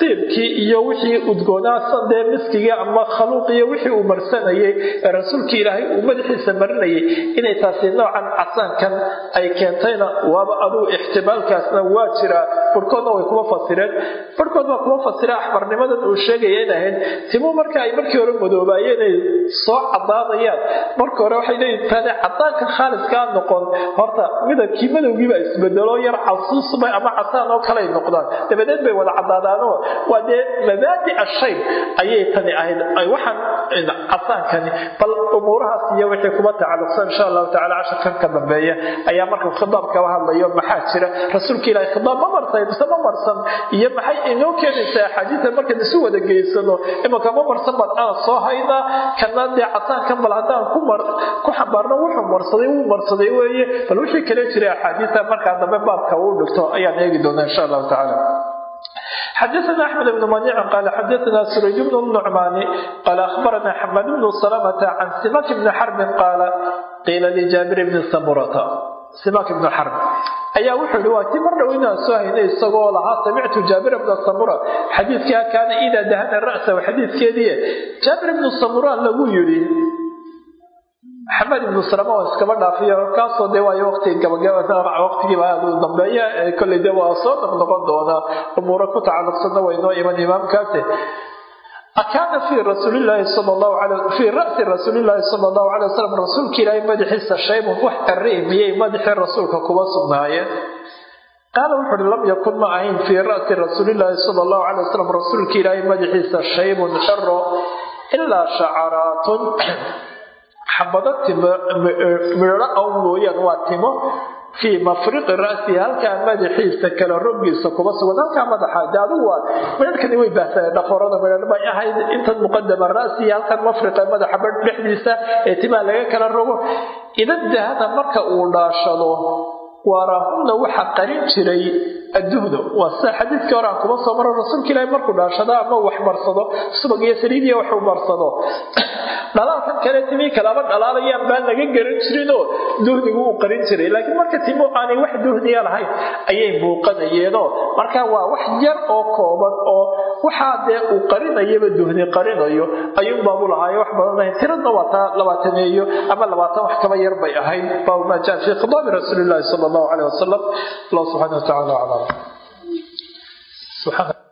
diibkii iyo wixii udgoonaasan dee miskigii ama khaluuqiyo wixii uu marsanayay ee rasuulka ilaahay uu madaxiisa marinayay inay taasi noocan casaankan ay keentayna waaba aduu ixtimaalkaasna waa jiraa barhkoodna way kuma fasireen barhkood baa kuma fasira axmarnimadan uu sheegay ahayd. Timuu marka ay markii hore madoobaayeen ay soo cadaadayaan marka hore waxay leeyihiin tane cadaanka khaaliskaa noqon. Horta midabkii madowgiiba isbedelo yar casuusba ama casaan oo kale ay noqdaan. Dabadeed bay wada cadaadaanoo waa dee mabaadi ashay ayay tani ahayd. Waxaan casaankani bal umuurahaas iyo wixii kuma tacalluqsan insha allahu tacala casharkan ka dambeeya ayaa marka khidaab kaba hadlayo maxaa jira? Rasuulka ilahi khidaab ma marsay mise ma marsan iyo maxay inoo keenaysaa axaadiida markaan isu wada geysano imanka ma marsan baan aan soo haynaa kana dee casaankan bal haddaan ku xambaarno wuxuu marsaday wuu marsaday weeye bal wixii kale jiray axaadiida markaa dambe baabka uu dhigto ayaan eegi doonaa insha allahu tacala xdثna أحمد بن منيع قال xdثna سريج بن النعمان قال أخبرنا حماد بن سلمة عن سماك بن حرب قال قيل لجابر بن سمرة سماك بن حرب ayaa wuxuu ihi waa ti mar dhow inaan soo haynay isagoo lahaa samictu jaabir bna samura. Xadiidkaa kaana idaa dahana ra'sahu xadiidkeedii jaabir ibnu samura lagu yidhi maxamed ibnu salama oo iskaba dhaafiyo kaasoo dee waayo waqti gabagaba waqtigiiba aada u dambeeya kolley dee waa soo noqnoqon doonaa umuuro ku tacalluqsanna way noo iman imaamkaasi akaana fii rasuulilaahi sal fii ra'si rasuulilaahi sala allahu calay wasalam rasuulka ilaahay madaxiisa shaybun wax arri miyay madaxii rasuulka kuba sugnaayeen qaala wuxu uhi lam yakun ma ahayn fii ra'si rasuulilaahi sala allahu calay wasalam rasuulka ilaahay madaxiisa shaybun xero ilaa shacaraatun xabado midho aw mooyaan waa timo fii mafriqi ra'si halkaa madaxiisa kala rogiisa kuma sugan halkaa madaxa de waa midharkani way baahsaneen dhafoorada midhar bay ahayd intan muqadama ra'si halkan mafriqa madaxa dhexdiisa ee timaa laga kala rogo. Idan dahana marka uu dhaashado waarahunna waxa qarin jiray adduhdo waa xadiidkii hore aan kuma soo maro rasuulka ilaahi markuu dhaashado ama wax marsado subag iyo saliidiya waxuu marsado dhalaalkan kale timii kalaba dhalaalayaan baan laga garan jirinoo duhdigu uu qarin jiray laakiin marka timo aanay wax duhdiya lahayn ayay muuqanayeenoo marka waa wax yar oo kooban oo waxaa dee uu qarinayaba duhdi qarinayo ayuunbaabu lahaaye wax badan tiradna waa labaataneeyo ama labaatan wax kaba yar bay ahayd baabu maa jaa fii khidaabi rasuuli llahi sala allahu caleyh wasalam allah subxaana wa aclam صحفة